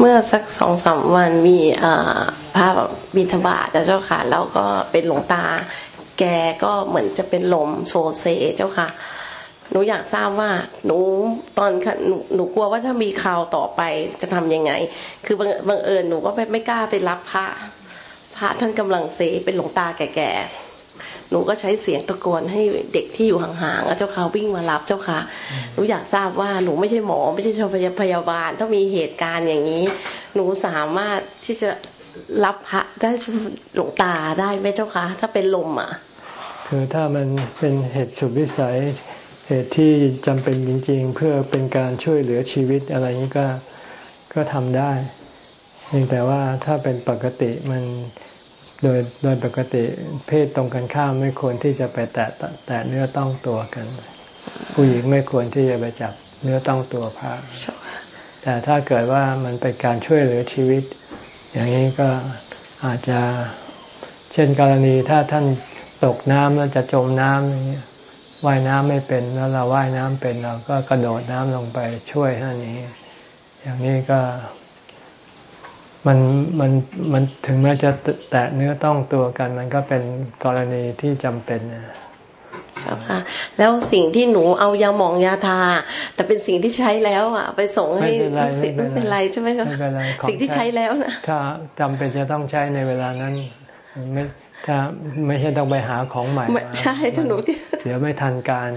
เมื่อสักสองสามวันมีพระบิณฑบาตนะเจ้าค่ะ แล้วก็เป็นหลวงตา แกก็เหมือนจะเป็นลมโซเซเจ้าค่ะหนูอยากทราบว่าหนูตอนหนูหนูกลัวว่าถ้ามีข่าวต่อไปจะทำยังไง คือบังเอิญหนูก็ไม่กล้าไปรับพระพระท่านกำลังเซเป็นหลวงตาแก่ๆ หนูก็ใช้เสียงตะโกนให้เด็กที่อยู่ห่างๆเจ้าค่ะวิ่งมารับเจ้าค่ะหนูอยากทราบว่าหนูไม่ใช่หมอไม่ใช่ชาวพยาบาลถ้ามีเหตุการณ์อย่างนี้ หนูสามารถที่จะรับพระได้หลวงตาได้ไหมเจ้าคะถ้าเป็นลมอะ คือถ้ามันเป็นเหตุสุดวิสัยเหตุที่จำเป็นจริง ๆ เพื่อเป็นการช่วยเหลือชีวิตอะไรนี้ก็ก็ทำได้เพียงแต่ว่าถ้าเป็นปกติมัน โดยโดยปกติเพศตรงกันข้ามไม่ควรที่จะไปแตะแตะเนื้อต้องตัวกัน ผู้หญิงไม่ควรที่จะไปจับเนื้อต้องตัวพระแต่ถ้าเกิดว่ามันเป็นการช่วยเหลือชีวิต อย่างนี้ก็อาจจะเช่นกรณีถ้าท่านตกน้ำแล้วจะจมน้ำอย่างนี้ว่ายน้ำไม่เป็นแล้วเราว่ายน้ำเป็นเราก็กระโดดน้ำลงไปช่วยท่านนี้ อย่างนี้ก็ มันมันมันถึงแม้จะแตะเนื้อต้องตัวกัน มันก็เป็นกรณีที่จำเป็นนะใช่ค่ะ แล้วสิ่งที่หนูเอายาหมองยาทา แต่เป็นสิ่งที่ใช้แล้วอะ ไปส่งให้ลูกศิษย์ไม่เป็นไรใช่ไหมคะสิ่งที่ใช้แล้วนะถ้าจำเป็นจะต้องใช้ในเวลานั้นไม่ถ้าไม่ใช่ต้องไปหาของใหม่ใช่ถ้าหนูเดี๋ยวไม่ทันการ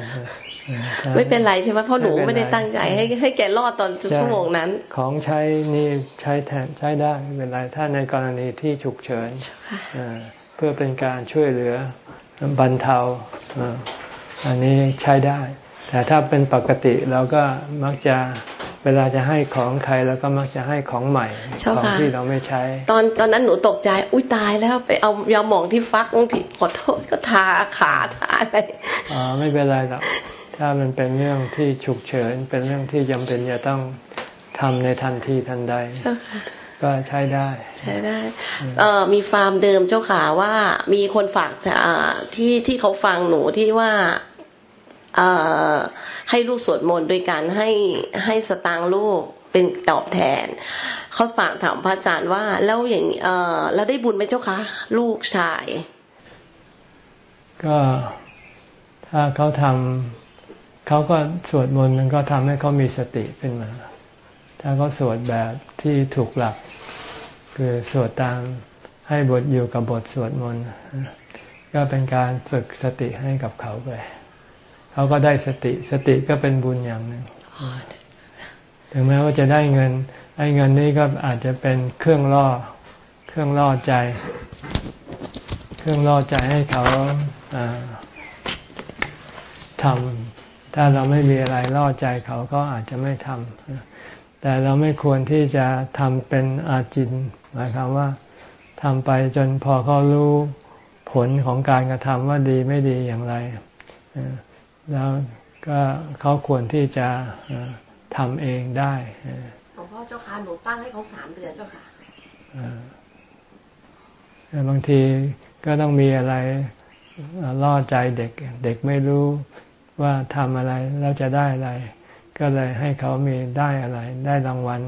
ไม่เป็นไรใช่ไหมเพราะหนูไม่ได้ตั้งใจให้ให้แกรอดตอนชั่วโมงนั้น ของใช้นี่ใช้แทนใช้ได้ไม่เป็นไรถ้าในกรณีที่ฉุกเฉินเพื่อเป็นการช่วยเหลือบรรเทาอันนี้ใช้ได้ แต่ถ้าเป็นปกติเราก็มักจะเวลาจะให้ของใครแล้วก็มักจะให้ของใหม่ของที่เราไม่ใช้ ตอนตอนนั้นหนูตกใจ อุ้ยตายแล้วไปเอายาหมองที่ฟักที่ขอโทษก็ทาขาทาอะไรอ๋อไม่เป็นไรหรอก ถ้ามันเป็นเรื่องที่ฉุกเฉิน เป็นเรื่องที่จำเป็นจะต้องทำในทันทีทันใดก็ใช้ได้ ใช้ได้เอ่อมีฟาร์มเดิมเจ้าขาว่ามีคนฝากที่ที่เขาฟังหนูที่ว่าเอ่อให้ลูกสวดมนต์โดยการให้ให้สตางค์ลูกเป็นตอบแทนเขาฝากถามพระอาจารย์ว่าแล้วอย่างเอ่อแล้วได้บุญไหมเจ้าคะลูกชาย ก็ถ้าเขาทำ เขาก็สวดมนต์มันก็ทำให้เขามีสติขึ้นมา ถ้าเขาสวดแบบที่ถูกหลัก คือสวดตามให้บทอยู่กับบทสวดมนต์ก็เป็นการฝึกสติให้กับเขาไป เขาก็ได้สติสติก็เป็นบุญอย่างหนึ่งถึงแม้ว่าจะได้เงินไอ้เงินนี้ก็อาจจะเป็นเครื่องล่อ เครื่องล่อใจ เครื่องล่อใจให้เขาทำ ถ้าเราไม่มีอะไรล่อใจเขาก็อาจจะไม่ทำแต่เราไม่ควรที่จะทำเป็นอาจินหมายความว่าทำไปจนพอเขารู้ผลของการกระทำว่าดีไม่ดีอย่างไร แล้วก็เขาควรที่จะทำเองได้หลวงพ่อเจ้าค่ะหนูตั้งให้เขาสามเดือนเจ้าค่ะบางทีก็ต้องมีอะไรล่อใจเด็ก เด็กไม่รู้ ว่าทำอะไรแล้วจะได้อะไร ก็เลยให้เขามีได้อะไร ได้รางวัล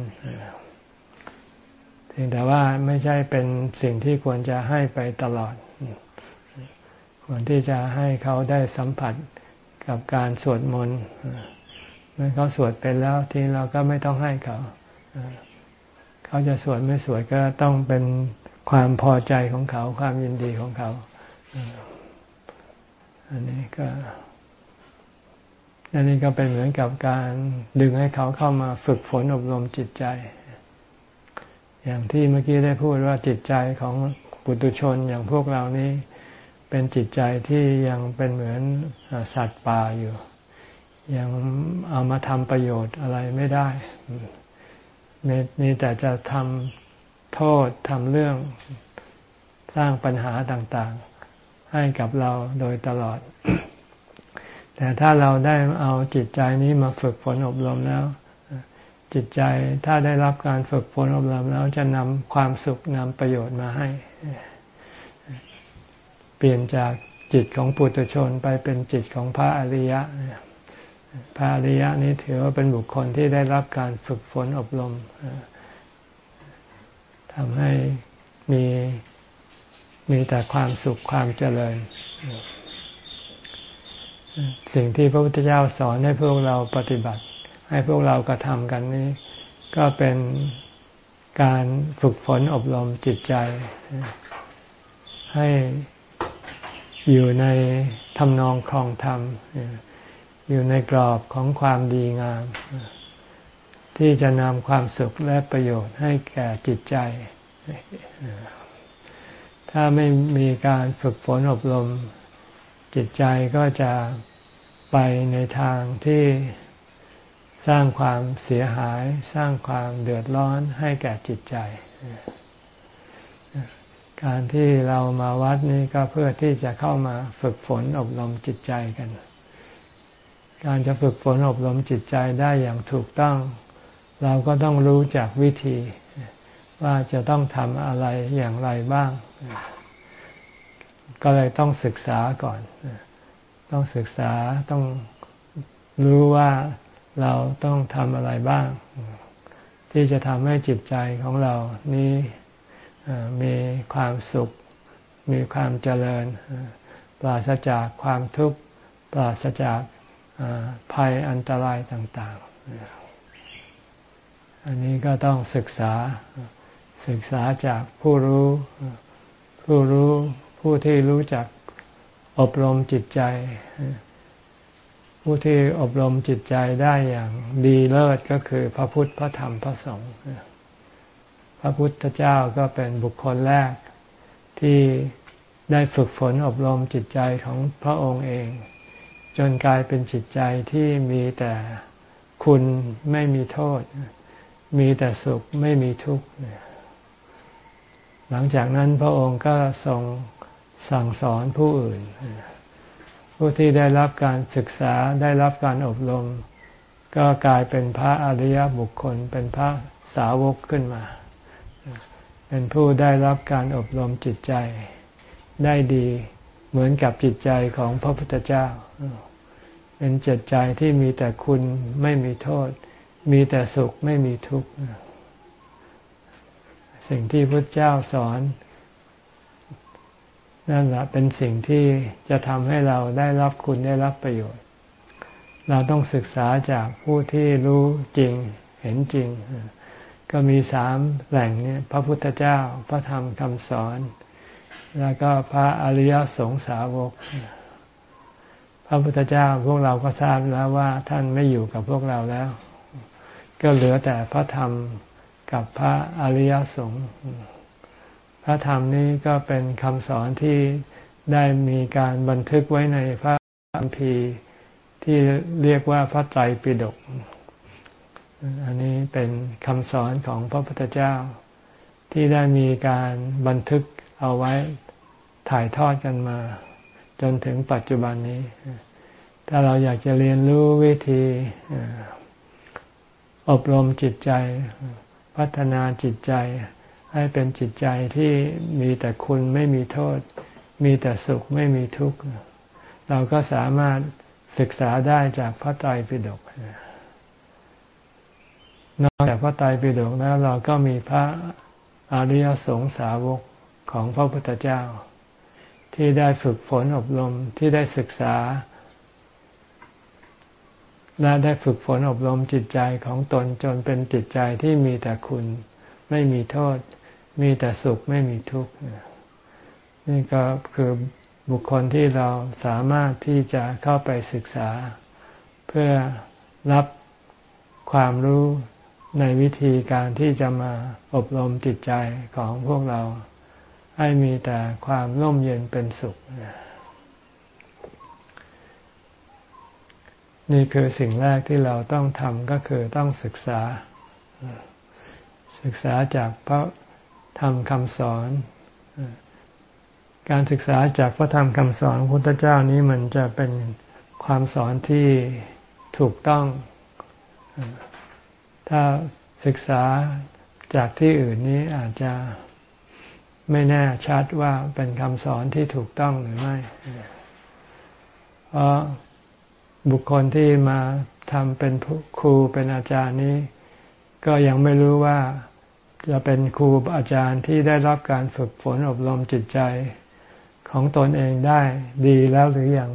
เพียงแต่ว่าไม่ใช่เป็นสิ่งที่ควรจะให้ไปตลอด ควรที่จะให้เขาได้สัมผัสกับการสวดมนต์เมื่อเขาสวดเป็นแล้วทีเราก็ไม่ต้องให้เขา เขาจะสวดไม่สวดก็ต้องเป็นความพอใจของเขา ความยินดีของเขา อันนี้ก็ อันนี้ก็เป็นเหมือนกับการดึงให้เขาเข้ามาฝึกฝนอบรมจิตใจ อย่างที่เมื่อกี้ได้พูดว่าจิตใจของปุถุชนอย่างพวกเรานี้เป็นจิตใจที่ยังเป็นเหมือนสัตว์ป่าอยู่ ยังเอามาทำประโยชน์อะไรไม่ได้ มีแต่จะทำโทษทำเรื่องสร้างปัญหาต่างๆ ให้กับเราโดยตลอด แต่ถ้าเราได้เอาจิตใจนี้มาฝึกฝนอบรมแล้ว จิตใจถ้าได้รับการฝึกฝนอบรมแล้วจะนำความสุขนำประโยชน์มาให้ เปลี่ยนจากจิตของปุถุชนไปเป็นจิตของพระอริยะ พระอริยะนี้ถือว่าเป็นบุคคลที่ได้รับการฝึกฝนอบรมทำให้มีมีแต่ความสุขความเจริญ สิ่งที่พระพุทธเจ้าสอนให้พวกเราปฏิบัติ ให้พวกเรากระทำกันนี้ ก็เป็นการฝึกฝนอบรมจิตใจ ให้อยู่ในทำนองครองธรรม อยู่ในกรอบของความดีงาม ที่จะนำความสุขและประโยชน์ให้แก่จิตใจ ถ้าไม่มีการฝึกฝนอบรมจิตใจก็จะ ไปในทางที่สร้างความเสียหาย สร้างความเดือดร้อนให้แก่จิตใจ การที่เรามาวัดนี้ก็เพื่อที่จะเข้ามาฝึกฝนอบรมจิตใจกัน การจะฝึกฝนอบรมจิตใจได้อย่างถูกต้อง เราก็ต้องรู้จากวิธีว่าจะต้องทำอะไรอย่างไรบ้าง ก็เลยต้องศึกษาก่อน ต้องศึกษาต้องรู้ว่าเราต้องทำอะไรบ้าง ที่จะทำให้จิตใจของเรานี้มีความสุข มีความเจริญ ปราศจากความทุกข์ปราศจากภัยอันตรายต่าง ๆ อันนี้ก็ต้องศึกษาศึกษาจากผู้รู้ ผู้รู้ผู้ที่รู้จัก อบรมจิตใจ ผู้ที่อบรมจิตใจได้อย่างดีเลิศก็คือพระพุทธพระธรรมพระสงฆ์พระพุทธเจ้าก็เป็นบุคคลแรกที่ได้ฝึกฝนอบรมจิตใจของพระองค์เอง จนกลายเป็นจิตใจที่มีแต่คุณไม่มีโทษ มีแต่สุขไม่มีทุกข์หลังจากนั้นพระองค์ก็ทรง สั่งสอนผู้อื่น ผู้ที่ได้รับการศึกษาได้รับการอบรม ก็กลายเป็นพระอริยบุคคล เป็นพระสาวกขึ้นมา เป็นผู้ได้รับการอบรมจิตใจ ได้ดีเหมือนกับจิตใจของพระพุทธเจ้า เป็นจิตใจที่มีแต่คุณไม่มีโทษ มีแต่สุขไม่มีทุกข์สิ่งที่พระเจ้าสอน นั่นแหละเป็นสิ่งที่จะทำให้เราได้รับคุณได้รับประโยชน์ เราต้องศึกษาจากผู้ที่รู้จริงเห็นจริง ก็มีสามแหล่งนี้พระพุทธเจ้าพระธรรมคำสอน แล้วก็พระอริยสงสาวก พระพุทธเจ้าพวกเราก็ทราบแล้วว่าท่านไม่อยู่กับพวกเราแล้ว ก็เหลือแต่พระธรรมกับพระอริยสงฆ์ ระธรรมนี้ก็เป็นคำสอนที่ได้มีการบันทึกไว้ในพระคัมภีร์ที่เรียกว่าพระไตรปิฎก อันนี้เป็นคำสอนของพระพุทธเจ้า ที่ได้มีการบันทึกเอาไว้ถ่ายทอดกันมา จนถึงปัจจุบันนี้ ถ้าเราอยากจะเรียนรู้วิธีอบรมจิตใจ พัฒนาจิตใจ ให้เป็นจิตใจที่มีแต่คุณไม่มีโทษ มีแต่สุขไม่มีทุกข์ เราก็สามารถศึกษาได้จากพระไตรปิฎกนอกจากพระไตรปิฎกแล้วเราก็มีพระอริยสงสาวกของพระพุทธเจ้า ที่ได้ฝึกฝนอบรมที่ได้ศึกษา และได้ฝึกฝนอบรมจิตใจของตนจนเป็นจิตใจที่มีแต่คุณไม่มีโทษ มีแต่สุขไม่มีทุกข์นี่ก็คือบุคคลที่เราสามารถที่จะเข้าไปศึกษา เพื่อรับความรู้ในวิธีการที่จะมาอบรมจิตใจของพวกเรา ให้มีแต่ความร่มเย็นเป็นสุข นี่คือสิ่งแรกที่เราต้องทำก็คือต้องศึกษา ศึกษาจากพระ ธรรมคำสอน การศึกษาจากพระธรรมคำสอนพระพุทธเจ้านี้มันจะเป็นความสอนที่ถูกต้อง ถ้าศึกษาจากที่อื่นนี้อาจจะไม่แน่ชัดว่าเป็นคำสอนที่ถูกต้องหรือไม่ เพราะบุคคลที่มาทำเป็นครูเป็นอาจารย์นี้ ก็ยังไม่รู้ว่า จะเป็นครูอาจารย์ที่ได้รับการฝึกฝนอบรมจิตใจของตนเองได้ดีแล้วหรือยัง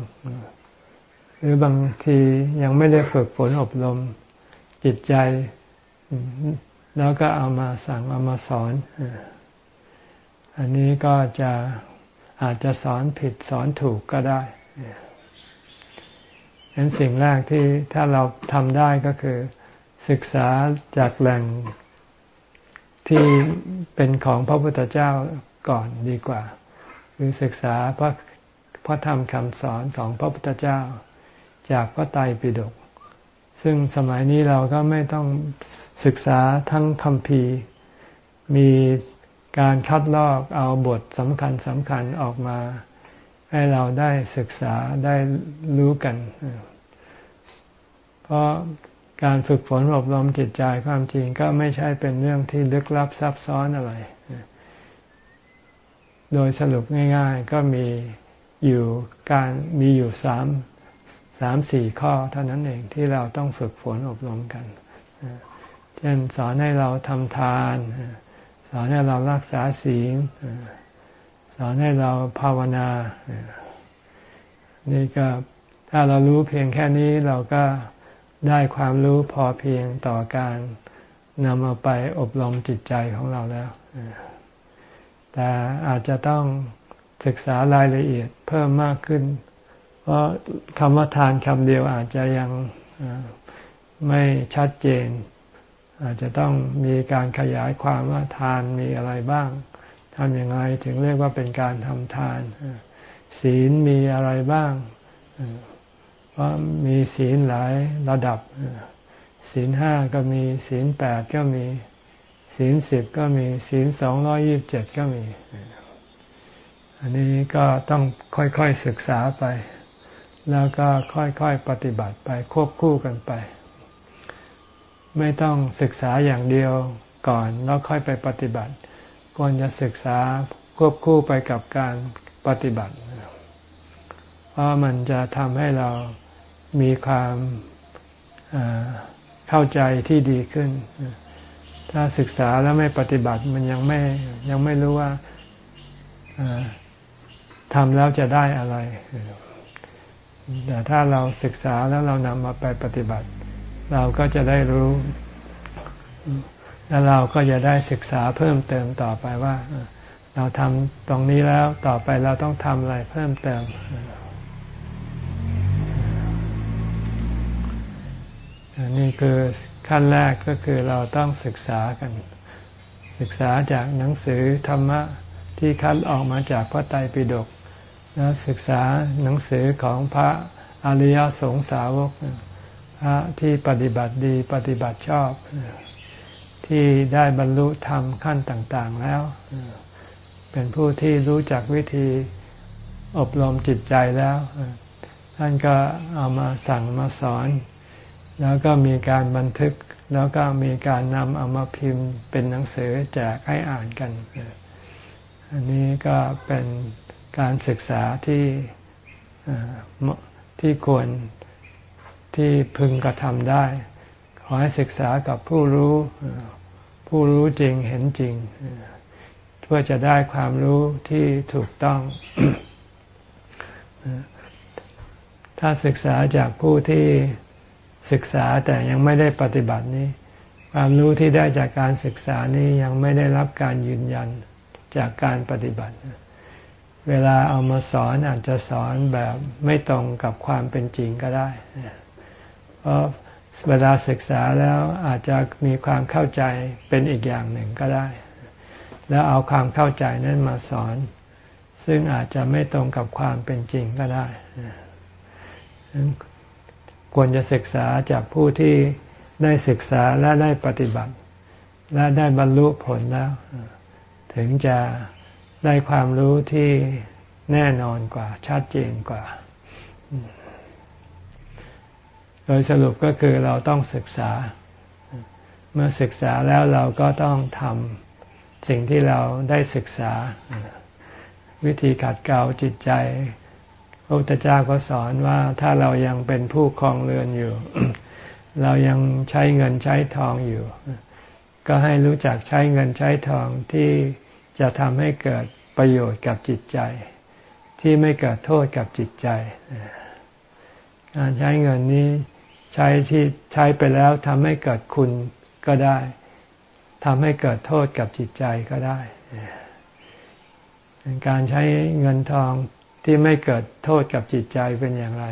หรือบางทียังไม่ได้ฝึกฝนอบรมจิตใจ แล้วก็เอามาสั่งเอามาสอน อันนี้ก็จะอาจจะสอนผิดสอนถูกก็ได้เห็นสิ่งแรกที่ถ้าเราทำได้ก็คือ ศึกษาจากแหล่ง ที่เป็นของพระพุทธเจ้าก่อนดีกว่า คือศึกษาพระพระธรรมคำสอนของพระพุทธเจ้า จากพระไตรปิฎกซึ่งสมัยนี้เราก็ไม่ต้องศึกษาทั้งคำพีมีการคัดลอกเอาบทสำคัญสำคัญออกมา ให้เราได้ศึกษาได้รู้กัน เพราะ การฝึกฝนอบรมจิตใจความจริงก็ไม่ใช่เป็นเรื่องที่ลึกลับซับซ้อนอะไร โดยสรุปง่าย ๆ ก็มีอยู่การมีอยู่สามสามสี่ข้อเท่านั้นเองที่เราต้องฝึกฝนอบรมกัน เช่นสอนให้เราทำทาน สอนให้เรารักษาศีล สอนให้เราภาวนา นี่ก็ถ้าเรารู้เพียงแค่นี้เราก็ ได้ความรู้พอเพียงต่อการนำเอาไปอบรมจิตใจของเราแล้ว แต่อาจจะต้องศึกษารายละเอียดเพิ่มมากขึ้น เพราะคำว่าทานคำเดียวอาจจะยังไม่ชัดเจน อาจจะต้องมีการขยายความว่าทานมีอะไรบ้างทำอย่างไรถึงเรียกว่าเป็นการทำทาน ศีลมีอะไรบ้าง เพราะมีศีลหลายระดับ ศีลห้าก็มีศีลแปดก็มีศีลสิบก็มีศีลสองร้อยิบเจ็ดก็มี อันนี้ก็ต้องค่อยๆศึกษาไป แล้วก็ค่อยๆปฏิบัติไปควบคู่กันไป ไม่ต้องศึกษาอย่างเดียวก่อนแล้วค่อยไปปฏิบัติควรจะศึกษาควบคู่ไปกับการปฏิบัติ เพราะมันจะทำให้เรา มีความเข้าใจที่ดีขึ้น ถ้าศึกษาแล้วไม่ปฏิบัติมันยังไม่ยังไม่รู้ว่าทำแล้วจะได้อะไร แต่ถ้าเราศึกษาแล้วเรานำมาไปปฏิบัติ เราก็จะได้รู้ แล้วเราก็จะได้ศึกษาเพิ่มเติมต่อไปว่า เราทำตรงนี้แล้วต่อไปเราต้องทำอะไรเพิ่มเติม นี่คือขั้นแรกก็คือเราต้องศึกษากัน ศึกษาจากหนังสือธรรมะที่คัดออกมาจากพระไตรปิฎกแล้วศึกษาหนังสือของพระอริยสงสาวกพระที่ปฏิบัติดีปฏิบัติชอบ ที่ได้บรรลุธรรมขั้นต่าง ๆแล้ว เป็นผู้ที่รู้จักวิธีอบรมจิตใจแล้ว ท่านก็เอามาสั่งมาสอน แล้วก็มีการบันทึก แล้วก็มีการนำเอามาพิมพ์เป็นหนังสือแจกให้อ่านกัน อันนี้ก็เป็นการศึกษาที่ที่ควรที่พึงกระทำได้ ขอให้ศึกษากับผู้รู้ ผู้รู้จริงเห็นจริง เพื่อจะได้ความรู้ที่ถูกต้อง ถ้าศึกษาจากผู้ที่ ศึกษาแต่ยังไม่ได้ปฏิบัตินี้ ความรู้ที่ได้จากการศึกษานี้ยังไม่ได้รับการยืนยันจากการปฏิบัติ เวลาเอามาสอนอาจจะสอนแบบไม่ตรงกับความเป็นจริงก็ได้ เพราะเวลาศึกษาแล้วอาจจะมีความเข้าใจเป็นอีกอย่างหนึ่งก็ได้ แล้วเอาความเข้าใจนั้นมาสอน ซึ่งอาจจะไม่ตรงกับความเป็นจริงก็ได้ ควรจะศึกษาจากผู้ที่ได้ศึกษาและได้ปฏิบัติ และได้บรรลุผลแล้ว ถึงจะได้ความรู้ที่แน่นอนกว่าชัดเจนกว่า โดยสรุปก็คือเราต้องศึกษา เมื่อศึกษาแล้วเราก็ต้องทำสิ่งที่เราได้ศึกษา วิธีขัดเกลาจิตใจ พระพุทธเจ้าก็สอนว่าถ้าเรายังเป็นผู้คลองเรือนอยู่ เรายังใช้เงินใช้ทองอยู่ ก็ให้รู้จักใช้เงินใช้ทองที่จะทำให้เกิดประโยชน์กับจิตใจ ที่ไม่เกิดโทษกับจิตใจ การใช้เงินนี้ใช้ที่ใช้ไปแล้วทำให้เกิดคุณก็ได้ทำให้เกิดโทษกับจิตใจก็ได้ การใช้เงินทอง ที่ไม่เกิดโทษกับจิตใจเป็นอย่างไร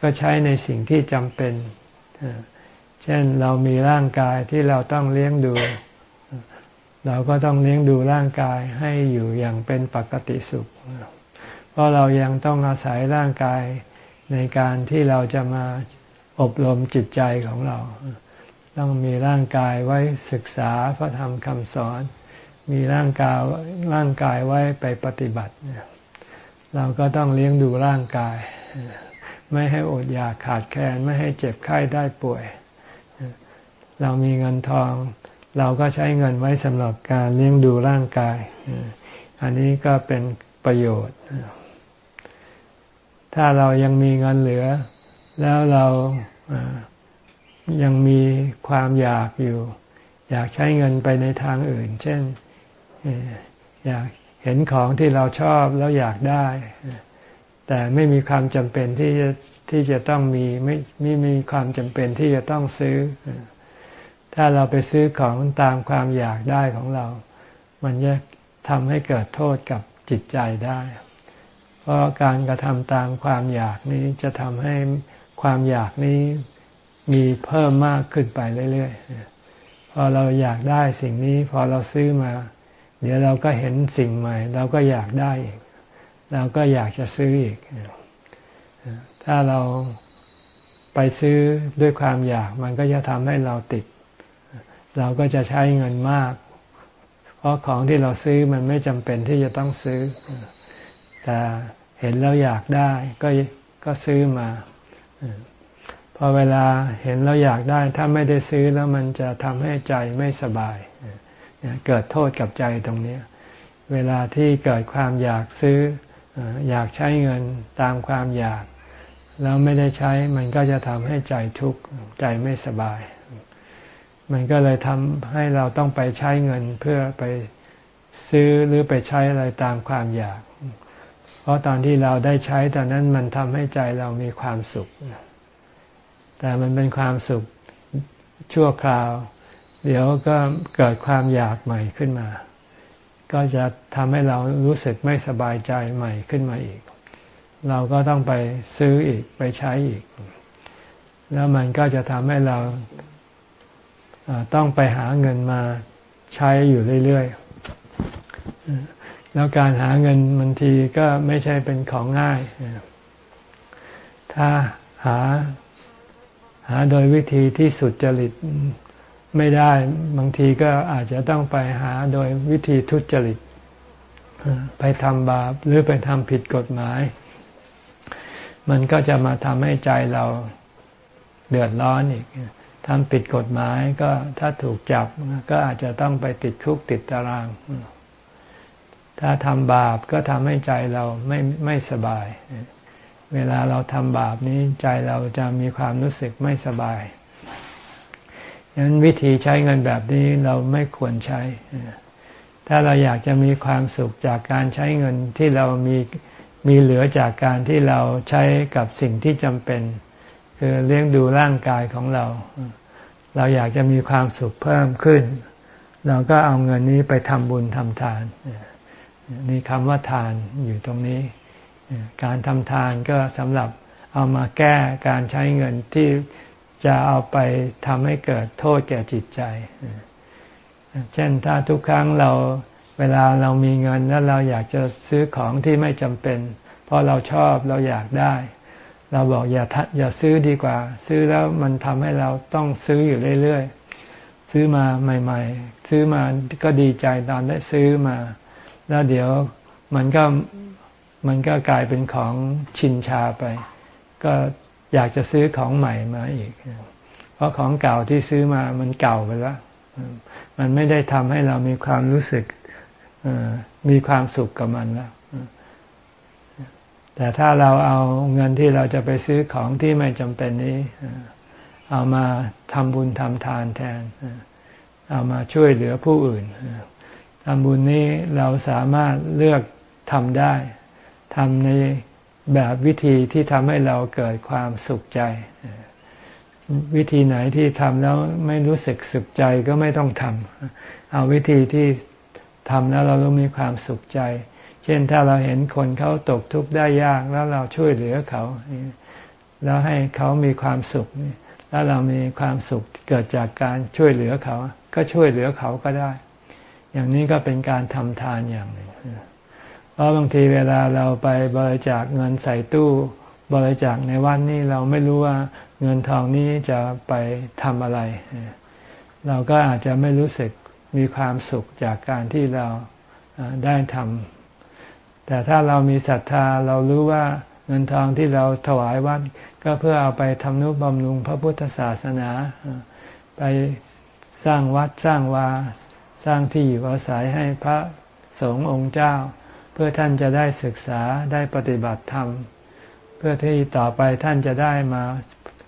ก็ใช้ในสิ่งที่จำเป็น เช่นเรามีร่างกายที่เราต้องเลี้ยงดู เราก็ต้องเลี้ยงดูร่างกายให้อยู่อย่างเป็นปกติสุข เพราะเรายังต้องอาศัยร่างกายในการที่เราจะมาอบรมจิตใจของเรา ต้องมีร่างกายไว้ศึกษาพระธรรมคำสอน มีร่างกายร่างกายไว้ไปปฏิบัติเเราก็ต้องเลี้ยงดูร่างกาย ไม่ให้อดอยากขาดแคลนไม่ให้เจ็บไข้ได้ป่วย เรามีเงินทอง เราก็ใช้เงินไว้สำหรับการเลี้ยงดูร่างกาย อันนี้ก็เป็นประโยชน์ ถ้าเรายังมีเงินเหลือ แล้วเรายังมีความอยากอยู่ อยากใช้เงินไปในทางอื่น เช่นอยาก เห็นของที่เราชอบแล้วอยากได้ แต่ไม่มีความจำเป็นที่จะที่จะต้องมีไม่ไม่มีความจำเป็นที่จะต้องซื้อ ถ้าเราไปซื้อของตามความอยากได้ของเรา มันจะทำให้เกิดโทษกับจิตใจได้ เพราะการกระทำตามความอยากนี้จะทำให้ความอยากนี้มีเพิ่มมากขึ้นไปเรื่อยๆ พอเราอยากได้สิ่งนี้ พอเราซื้อมา เดี๋ยวเราก็เห็นสิ่งใหม่ เราก็อยากได้อีก เราก็อยากจะซื้ออีก ถ้าเราไปซื้อด้วยความอยากมันก็จะทำให้เราติด เราก็จะใช้เงินมาก เพราะของที่เราซื้อมันไม่จำเป็นที่จะต้องซื้อ แต่เห็นแล้วอยากได้ก็ก็ซื้อมาพอเวลาเห็นแล้วอยากได้ ถ้าไม่ได้ซื้อแล้วมันจะทำให้ใจไม่สบาย เกิดโทษกับใจตรงนี้ เวลาที่เกิดความอยากซื้ออยากใช้เงินตามความอยาก แล้วไม่ได้ใช้มันก็จะทำให้ใจทุกข์ใจไม่สบาย มันก็เลยทำให้เราต้องไปใช้เงินเพื่อไปซื้อหรือไปใช้อะไรตามความอยาก เพราะตอนที่เราได้ใช้ตอนนั้นมันทำให้ใจเรามีความสุข แต่มันเป็นความสุขชั่วคราว เดี๋ยวก็เกิดความอยากใหม่ขึ้นมา ก็จะทำให้เรารู้สึกไม่สบายใจใหม่ขึ้นมาอีก เราก็ต้องไปซื้ออีกไปใช้อีก แล้วมันก็จะทำให้เราต้องไปหาเงินมาใช้อยู่เรื่อยๆ แล้วการหาเงินบางทีก็ไม่ใช่เป็นของง่าย ถ้าหาหาโดยวิธีที่สุดจริต ไม่ได้บางทีก็อาจจะต้องไปหาโดยวิธีทุจริต ไปทำบาปหรือไปทำผิดกฎหมาย มันก็จะมาทำให้ใจเราเดือดร้อนอีกทำผิดกฎหมายก็ถ้าถูกจับก็อาจจะต้องไปติดคุกติดตาราง ถ้าทำบาปก็ทำให้ใจเราไม่ไม่สบาย เวลาเราทำบาปนี้ใจเราจะมีความรู้สึกไม่สบาย ดังนั้นวิธีใช้เงินแบบนี้เราไม่ควรใช้ ถ้าเราอยากจะมีความสุขจากการใช้เงินที่เรามีมีเหลือจากการที่เราใช้กับสิ่งที่จำเป็น คือเลี้ยงดูร่างกายของเรา เราอยากจะมีความสุขเพิ่มขึ้น เราก็เอาเงินนี้ไปทำบุญทำทานนี่คำว่าทานอยู่ตรงนี้ การทำทานก็สำหรับเอามาแก้การใช้เงินที่ จะเอาไปทำให้เกิดโทษแก่จิตใจ เช่นถ้าทุกครั้งเราเวลาเรามีเงินแล้วเราอยากจะซื้อของที่ไม่จำเป็น เพราะเราชอบเราอยากได้ เราบอกอย่าทอย่าซื้อดีกว่า ซื้อแล้วมันทำให้เราต้องซื้ออยู่เรื่อยๆ ซื้อมาใหม่ ๆ ซื้อมาก็ดีใจตอนได้ซื้อมา แล้วเดี๋ยวมันก็มันก็กลายเป็นของชินชาไป ก็ อยากจะซื้อของใหม่มาอีก เพราะของเก่าที่ซื้อมามันเก่าไปแล้วมันไม่ได้ทำให้เรามีความรู้สึกมีความสุขกับมันแล้วแต่ถ้าเราเอาเงินที่เราจะไปซื้อของที่ไม่จำเป็นนี้ เอามาทำบุญทำทานแทน เอามาช่วยเหลือผู้อื่นทำบุญนี้เราสามารถเลือกทำได้ทำใน แบบวิธีที่ทำให้เราเกิดความสุขใจ วิธีไหนที่ทำแล้วไม่รู้สึกสุขใจก็ไม่ต้องทำเอาวิธีที่ทำแล้วเรารู้มีความสุขใจ เช่นถ้าเราเห็นคนเขาตกทุกข์ได้ยากแล้วเราช่วยเหลือเขา แล้วให้เขามีความสุข แล้วเรามีความสุขเกิดจากการช่วยเหลือเขา ก็ช่วยเหลือเขาก็ได้ อย่างนี้ก็เป็นการทำทานอย่างหนึ่ง เพราะบางทีเวลาเราไปบริจาคเงินใส่ตู้บริจาคในวัดนี่เราไม่รู้ว่าเงินทองนี้จะไปทำอะไร เราก็อาจจะไม่รู้สึกมีความสุขจากการที่เราได้ทำแต่ถ้าเรามีศรัทธาเรารู้ว่าเงินทองที่เราถวายวัดก็เพื่อเอาไปทำนุบำรุงพระพุทธศาสนา ไปสร้างวัดสร้างวา สร้างที่อยู่อาศัยให้พระสงฆ์องค์เจ้า พื่อท่านจะได้ศึกษาได้ปฏิบัติธรรม เพื่อที่ต่อไปท่านจะได้มา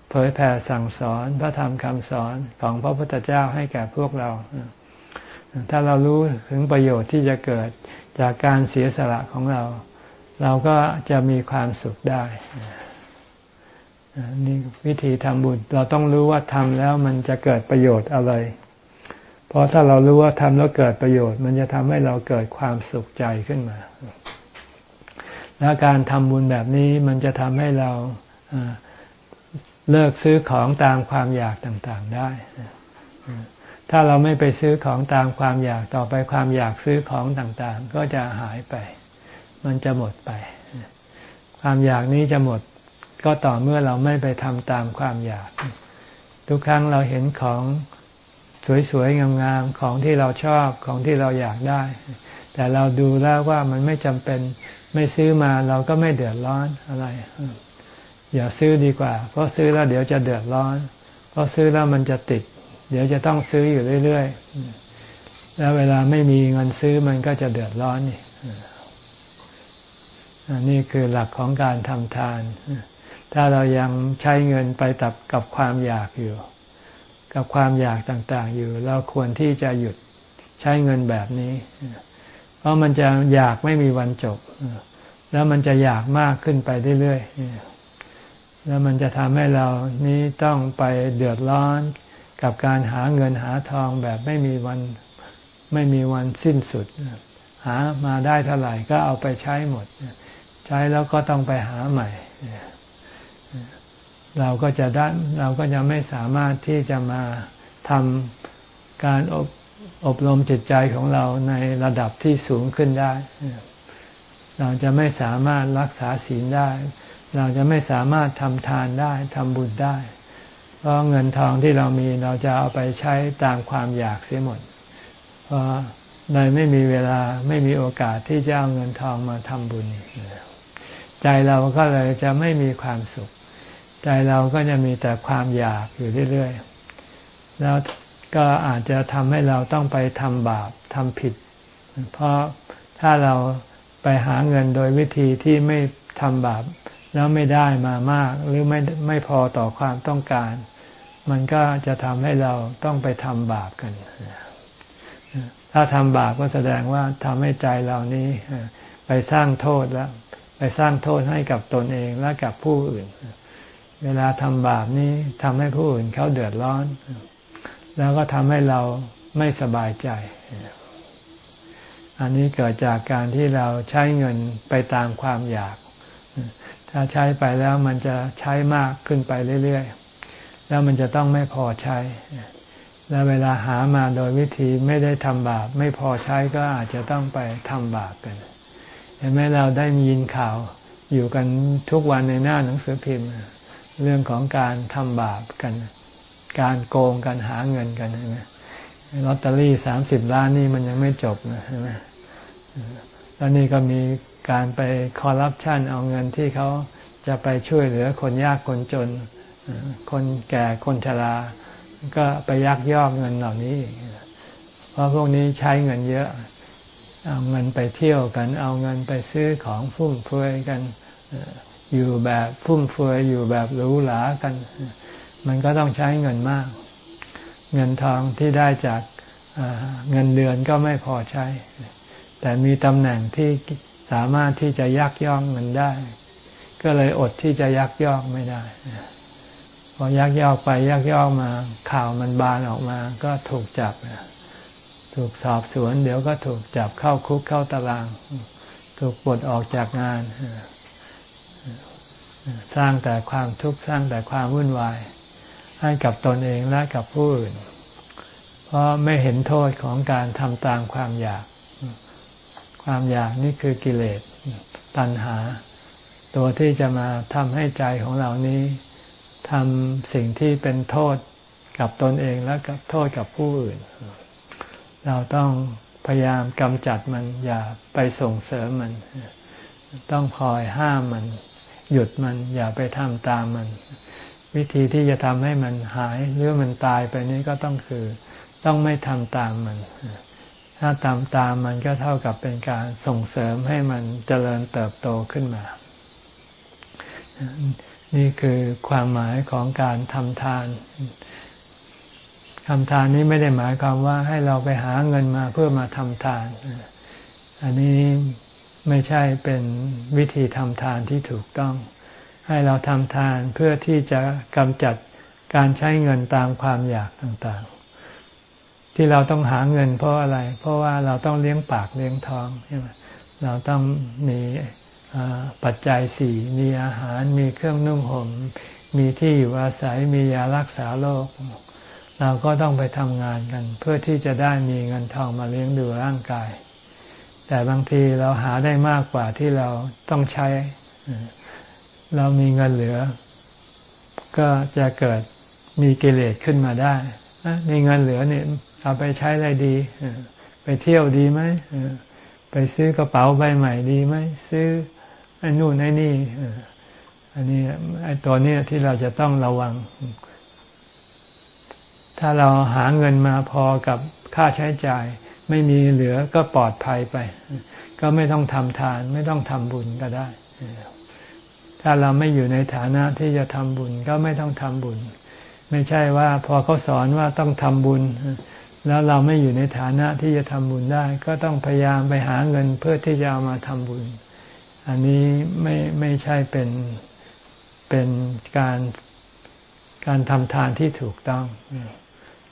เผยแผ่สั่งสอนพระธรรมคำสอนของพระพุทธเจ้าให้แก่พวกเรา ถ้าเรารู้ถึงประโยชน์ที่จะเกิดจากการเสียสละของเรา เราก็จะมีความสุขได้นี่วิธีทำบุญเราต้องรู้ว่าทำแล้วมันจะเกิดประโยชน์อะไร เพราะถ้าเรารู้ว่าทำแล้วเกิดประโยชน์ มันจะทำให้เราเกิดความสุขใจขึ้นมา แล้วการทำบุญแบบนี้มันจะทำให้เราเลิกซื้อของตามความอยากต่างๆได้ ถ้าเราไม่ไปซื้อของตามความอยากต่อไปความอยากซื้อของต่างๆ ก็จะหายไป มันจะหมดไป ความอยากนี้จะหมดก็ต่อเมื่อเราไม่ไปทำตามความอยาก ทุกครั้งเราเห็นของ สวยๆงามๆของที่เราชอบของที่เราอยากได้ แต่เราดูแล้วว่ามันไม่จำเป็นไม่ซื้อมาเราก็ไม่เดือดร้อนอะไร อย่าซื้อดีกว่า เพราะซื้อแล้วเดี๋ยวจะเดือดร้อน เพราะซื้อแล้วมันจะติด เดี๋ยวจะต้องซื้ออยู่เรื่อยๆแล้วเวลาไม่มีเงินซื้อมันก็จะเดือดร้อนนี่นี่คือหลักของการทำทาน ถ้าเรายังใช้เงินไปตับกับความอยากอยู่ กับความอยากต่างๆอยู่ เราควรที่จะหยุดใช้เงินแบบนี้ เพราะมันจะอยากไม่มีวันจบ แล้วมันจะอยากมากขึ้นไปเรื่อยๆ แล้วมันจะทำให้เรานี้ต้องไปเดือดร้อนกับการหาเงินหาทองแบบไม่มีวันไม่มีวันสิ้นสุด หามาได้เท่าไหร่ก็เอาไปใช้หมด ใช้แล้วก็ต้องไปหาใหม่ เราก็จะได้เราก็จะไม่สามารถที่จะมาทำการอบอบรมจิตใจของเราในระดับที่สูงขึ้นได้ เราจะไม่สามารถรักษาศีลได้ เราจะไม่สามารถทำทานได้ทำบุญได้ เพราะเงินทองที่เรามีเราจะเอาไปใช้ตามความอยากเสียหมด เพราะเลยไม่มีเวลาไม่มีโอกาสที่จะเอาเงินทองมาทำบุญ ใจเราก็เลยจะไม่มีความสุข ใจเราก็จะมีแต่ความอยากอยู่เรื่อยๆ แล้วก็อาจจะทำให้เราต้องไปทำบาปทำผิด เพราะถ้าเราไปหาเงินโดยวิธีที่ไม่ทำบาปแล้วไม่ได้มามาก หรือไม่ไม่พอต่อความต้องการ มันก็จะทำให้เราต้องไปทำบาปกัน ถ้าทำบาปก็แสดงว่าทำให้ใจเรานี้ไปสร้างโทษแล้ว ไปสร้างโทษให้กับตนเองและกับผู้อื่น เวลาทำบาปนี้ทำให้ผู้อื่นเขาเดือดร้อน แล้วก็ทำให้เราไม่สบายใจ อันนี้เกิดจากการที่เราใช้เงินไปตามความอยาก ถ้าใช้ไปแล้วมันจะใช้มากขึ้นไปเรื่อยๆ แล้วมันจะต้องไม่พอใช้ แล้วเวลาหามาโดยวิธีไม่ได้ทำบาป ไม่พอใช้ก็อาจจะต้องไปทำบาปกัน เห็นไหมเราได้ยินข่าวอยู่กันทุกวันในหน้าหนังสือพิมพ์ เรื่องของการทำบาปกัน การโกงกันหาเงินกันใช่ไหมลอตเตอรี่สามสิบล้านนี่มันยังไม่จบนะใช่ไหมแล้วนี่ก็มีการไปคอร์รัปชันเอาเงินที่เขาจะไปช่วยเหลือคนยากคนจน คนแก่คนชรา ก็ไปยักยอกเงินเหล่านี้ เพราะพวกนี้ใช้เงินเยอะ เอาเงินไปเที่ยวกัน เอาเงินไปซื้อของฟุ่มเฟือยกัน อยู่แบบฟุ่มเฟือยอยู่แบบหรูหรากัน มันก็ต้องใช้เงินมาก เงินทองที่ได้จากเงินเดือนก็ไม่พอใช้ แต่มีตำแหน่งที่สามารถที่จะยักย่องเงินได้ ก็เลยอดที่จะยักยอกไม่ได้พอยักยอกไปยักยอกมาข่าวมันบานออกมา ก็ถูกจับถูกสอบสวน เดี๋ยวก็ถูกจับเข้าคุกเข้าตาราง ถูกปลดออกจากงาน สร้างแต่ความทุกข์สร้างแต่ความวุ่นวาย ให้กับตนเองและกับผู้อื่น เพราะไม่เห็นโทษของการทำตามความอยาก ความอยากนี่คือกิเลสตัณหา ตัวที่จะมาทำให้ใจของเรานี้ทำสิ่งที่เป็นโทษกับตนเองและกับโทษกับผู้อื่น เราต้องพยายามกำจัดมันอย่าไปส่งเสริมมัน ต้องคอยห้ามมัน หยุดมันอย่าไปทำตามมัน วิธีที่จะทำให้มันหายหรือมันตายไปนี้ก็ต้องคือ ต้องไม่ทำตามมัน ถ้าตามตามมันก็เท่ากับเป็นการส่งเสริมให้มันเจริญเติบโตขึ้นมา นี่คือความหมายของการทำทานทำทานนี้ไม่ได้หมายความว่าให้เราไปหาเงินมาเพื่อมาทำทาน อันนี้ ไม่ใช่เป็นวิธีทำทานที่ถูกต้อง ให้เราทำทานเพื่อที่จะกำจัดการใช้เงินตามความอยากต่างๆ ที่เราต้องหาเงินเพราะอะไร เพราะว่าเราต้องเลี้ยงปากเลี้ยงท้องใช่ไหมเราต้องมีปัจจัยสี่มีอาหารมีเครื่องนุ่งห่มมีที่อยู่อาศัยมียารักษาโรคเราก็ต้องไปทำงานกัน เพื่อที่จะได้มีเงินทองมาเลี้ยงดูร่างกาย แต่บางทีเราหาได้มากกว่าที่เราต้องใช้ เรามีเงินเหลือ ก็จะเกิดมีกิเลสขึ้นมาได้มีเงินเหลือเนี่ยเอาไปใช้อะไรดี ไปเที่ยวดีไหม ไปซื้อกระเป๋าใบใหม่ดีไหม ซื้อไอ้นู่นไอ้นี่อันนี้ไอ้ตัวนี้ที่เราจะต้องระวัง ถ้าเราหาเงินมาพอกับค่าใช้จ่าย ไม่มีเหลือก็ปลอดภัยไป ก็ไม่ต้องทำทาน ไม่ต้องทำบุญก็ได้ ถ้าเราไม่อยู่ในฐานะที่จะทำบุญก็ไม่ต้องทำบุญ ไม่ใช่ว่าพอเขาสอนว่าต้องทำบุญ แล้วเราไม่อยู่ในฐานะที่จะทำบุญได้ ก็ต้องพยายามไปหาเงินเพื่อที่จะเอามาทำบุญ อันนี้ไม่ไม่ใช่เป็นเป็นการการทำทานที่ถูกต้อง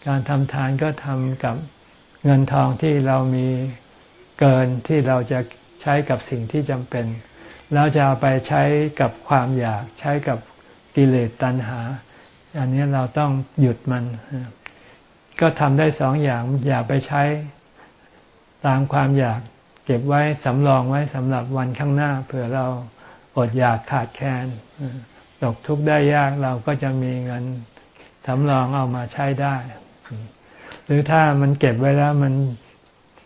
การทำทานก็ทำกับ เงินทองที่เรามีเกินที่เราจะใช้กับสิ่งที่จำเป็น แล้วจะเอาไปใช้กับความอยากใช้กับกิเลสตัณหา อันนี้เราต้องหยุดมัน ก็ทำได้สองอย่างอย่าไปใช้ตามความอยากเก็บไว้สำรองไว้สำหรับวันข้างหน้าเผื่อเราอดอยากขาดแคลนตกทุกข์ได้ยากเราก็จะมีเงินสำรองเอามาใช้ได้ หรือถ้ามันเก็บไว้แล้วมัน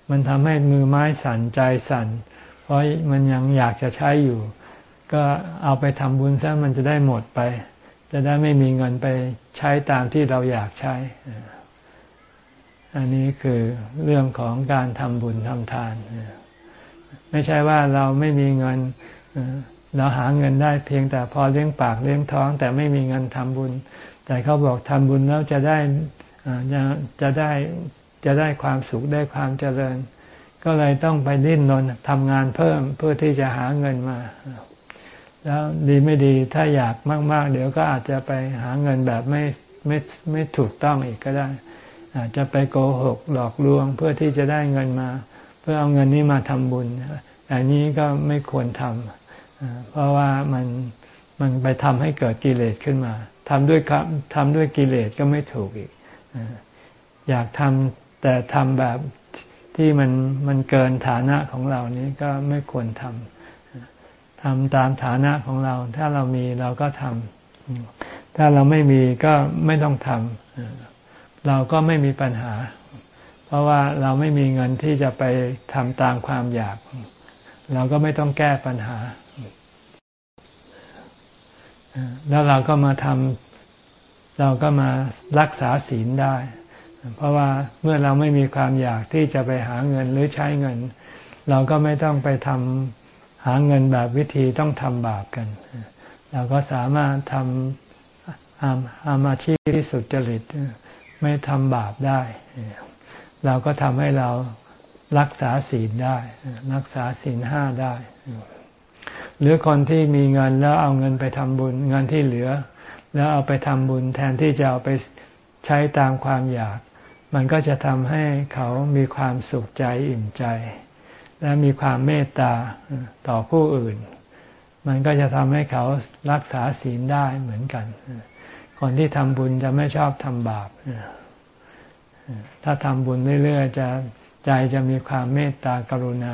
มันทำให้มือไม้สั่นใจสั่น เพราะมันยังอยากจะใช้อยู่ ก็เอาไปทำบุญซะมันจะได้หมดไป จะได้ไม่มีเงินไปใช้ตามที่เราอยากใช้ อันนี้คือเรื่องของการทำบุญทำทาน ไม่ใช่ว่าเราไม่มีเงินเราหาเงินได้เพียงแต่พอเลี้ยงปากเลี้ยงท้อง แต่ไม่มีเงินทำบุญ แต่เขาบอกทำบุญแล้วจะได้ จะจะได้จะได้ความสุขได้ความเจริญ ก็เลยต้องไปดิ้นรนทำงานเพิ่มเพื่อที่จะหาเงินมา แล้วดีไม่ดีถ้าอยากมาก ๆ เดี๋ยวก็อาจจะไปหาเงินแบบไม่ไม่ไม่ถูกต้องอีกก็ได้ อาจจะไปโกหกหลอกลวงเพื่อที่จะได้เงินมา เพื่อเอาเงินนี้มาทำบุญอันนี้ก็ไม่ควรทำเพราะว่ามันมันไปทำให้เกิดกิเลสขึ้นมาทำด้วยทำด้วยกิเลสก็ไม่ถูกอีก อยากทำแต่ทำแบบที่มันมันเกินฐานะของเรานี้ก็ไม่ควรทำทำตามฐานะของเรา ถ้าเรามีเราก็ทำถ้าเราไม่มีก็ไม่ต้องทำเราก็ไม่มีปัญหา เพราะว่าเราไม่มีเงินที่จะไปทำตามความอยาก เราก็ไม่ต้องแก้ปัญหาแล้วเราก็มาทำ เราก็มารักษาศีลได้ เพราะว่าเมื่อเราไม่มีความอยากที่จะไปหาเงินหรือใช้เงิน เราก็ไม่ต้องไปทำหาเงินแบบวิธีต้องทำบาปกัน เราก็สามารถทำอาอาชีพที่สุดจริตไม่ทำบาปได้ เราก็ทำให้เรารักษาศีลได้ รักษาศีลห้าได้ หรือคนที่มีเงินแล้วเอาเงินไปทำบุญ เงินที่เหลือ แล้วเอาไปทำบุญแทนที่จะเอาไปใช้ตามความอยาก มันก็จะทำให้เขามีความสุขใจอิ่มใจ และมีความเมตตาต่อผู้อื่น มันก็จะทำให้เขารักษาศีลได้เหมือนกัน คนที่ทำบุญจะไม่ชอบทำบาป ถ้าทำบุญเรื่อยๆจะใจจะมีความเมตตากรุณา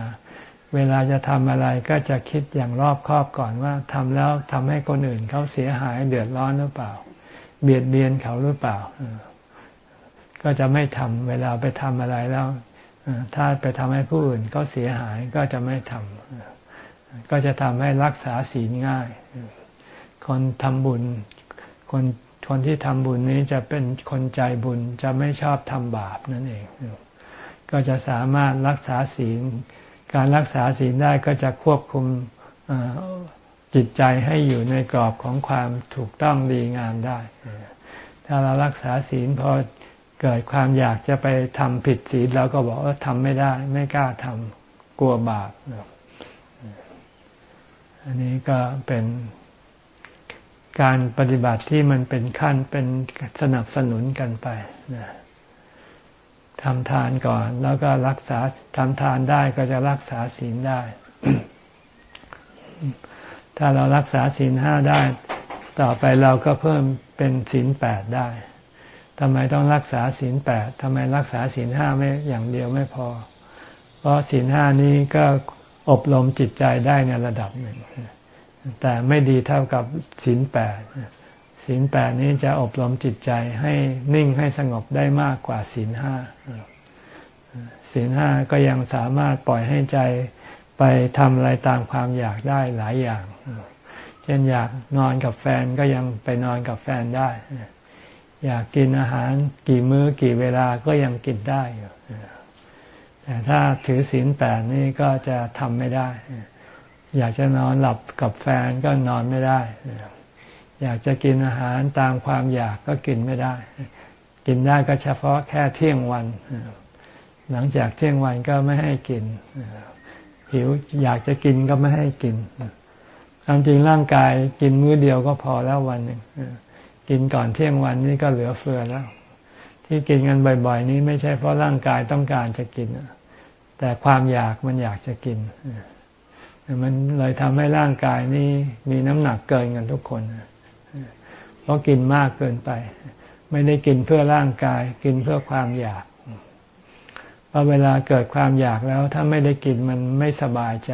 เวลาจะทำอะไรก็จะคิดอย่างรอบคอบก่อนว่าทำแล้วทำให้คนอื่นเขาเสียหายเดือดร้อนหรือเปล่า เบียดเบียนเขาหรือเปล่า ก็จะไม่ทำเวลาไปทำอะไรแล้วถ้าไปทำให้ผู้อื่นเขาเสียหายก็จะไม่ทำก็จะทำให้รักษาศีลง่าย คนทำบุญ คนคนที่ทำบุญนี้จะเป็นคนใจบุญจะไม่ชอบทำบาปนั่นเอง ก็จะสามารถรักษาศีล การรักษาศีลได้ก็จะควบคุมจิตใจให้อยู่ในกรอบของความถูกต้องดีงามได้ ถ้าเรารักษาศีลพอเกิดความอยากจะไปทำผิดศีลเราก็บอกว่าทำไม่ได้ ไม่กล้าทำกลัวบาปอันนี้ก็เป็นการปฏิบัติที่มันเป็นขั้นเป็นสนับสนุนกันไปนะ ทำทานก่อน แล้วก็รักษาทำทานได้ก็จะรักษาศีลได้ ถ้าเรารักษาศีลห้าได้ ต่อไปเราก็เพิ่มเป็นศีลแปดได้ทำไมต้องรักษาศีลแปดทำไมรักษาศีลห้าไม่อย่างเดียวไม่พอ เพราะศีลห้านี้ก็อบรมจิตใจได้ในระดับหนึ่ง แต่ไม่ดีเท่ากับศีลแปด ศีลแปดนี้จะอบรมจิตใจให้นิ่งให้สงบได้มากกว่าศีลห้าศีลห้าก็ยังสามารถปล่อยให้ใจไปทำอะไรตามความอยากได้หลายอย่าง เช่นอยากนอนกับแฟนก็ยังไปนอนกับแฟนได้ อยากกินอาหารกี่มื้อกี่เวลาก็ยังกินได้แต่ถ้าถือศีลแปดนี่ก็จะทำไม่ได้ อยากจะนอนหลับกับแฟนก็นอนไม่ได้ อยากจะกินอาหารตามความอยากก็กินไม่ได้ กินได้ก็เฉพาะแค่เที่ยงวัน หลังจากเที่ยงวันก็ไม่ให้กิน หิวอยากจะกินก็ไม่ให้กินความจริงร่างกายกินมื้อเดียวก็พอแล้ววันหนึ่งกินก่อนเที่ยงวันนี่ก็เหลือเฟือแล้ว ที่กินกันบ่อยๆ นี้ไม่ใช่เพราะร่างกายต้องการจะกินแต่ความอยากมันอยากจะกินมันเลยทำให้ร่างกายนี้มีน้ำหนักเกินกันทุกคนเราะกินมากเกินไป ไม่ได้กินเพื่อร่างกาย กินเพื่อความอยากพอเวลาเกิดความอยากแล้ว ถ้าไม่ได้กินมันไม่สบายใจ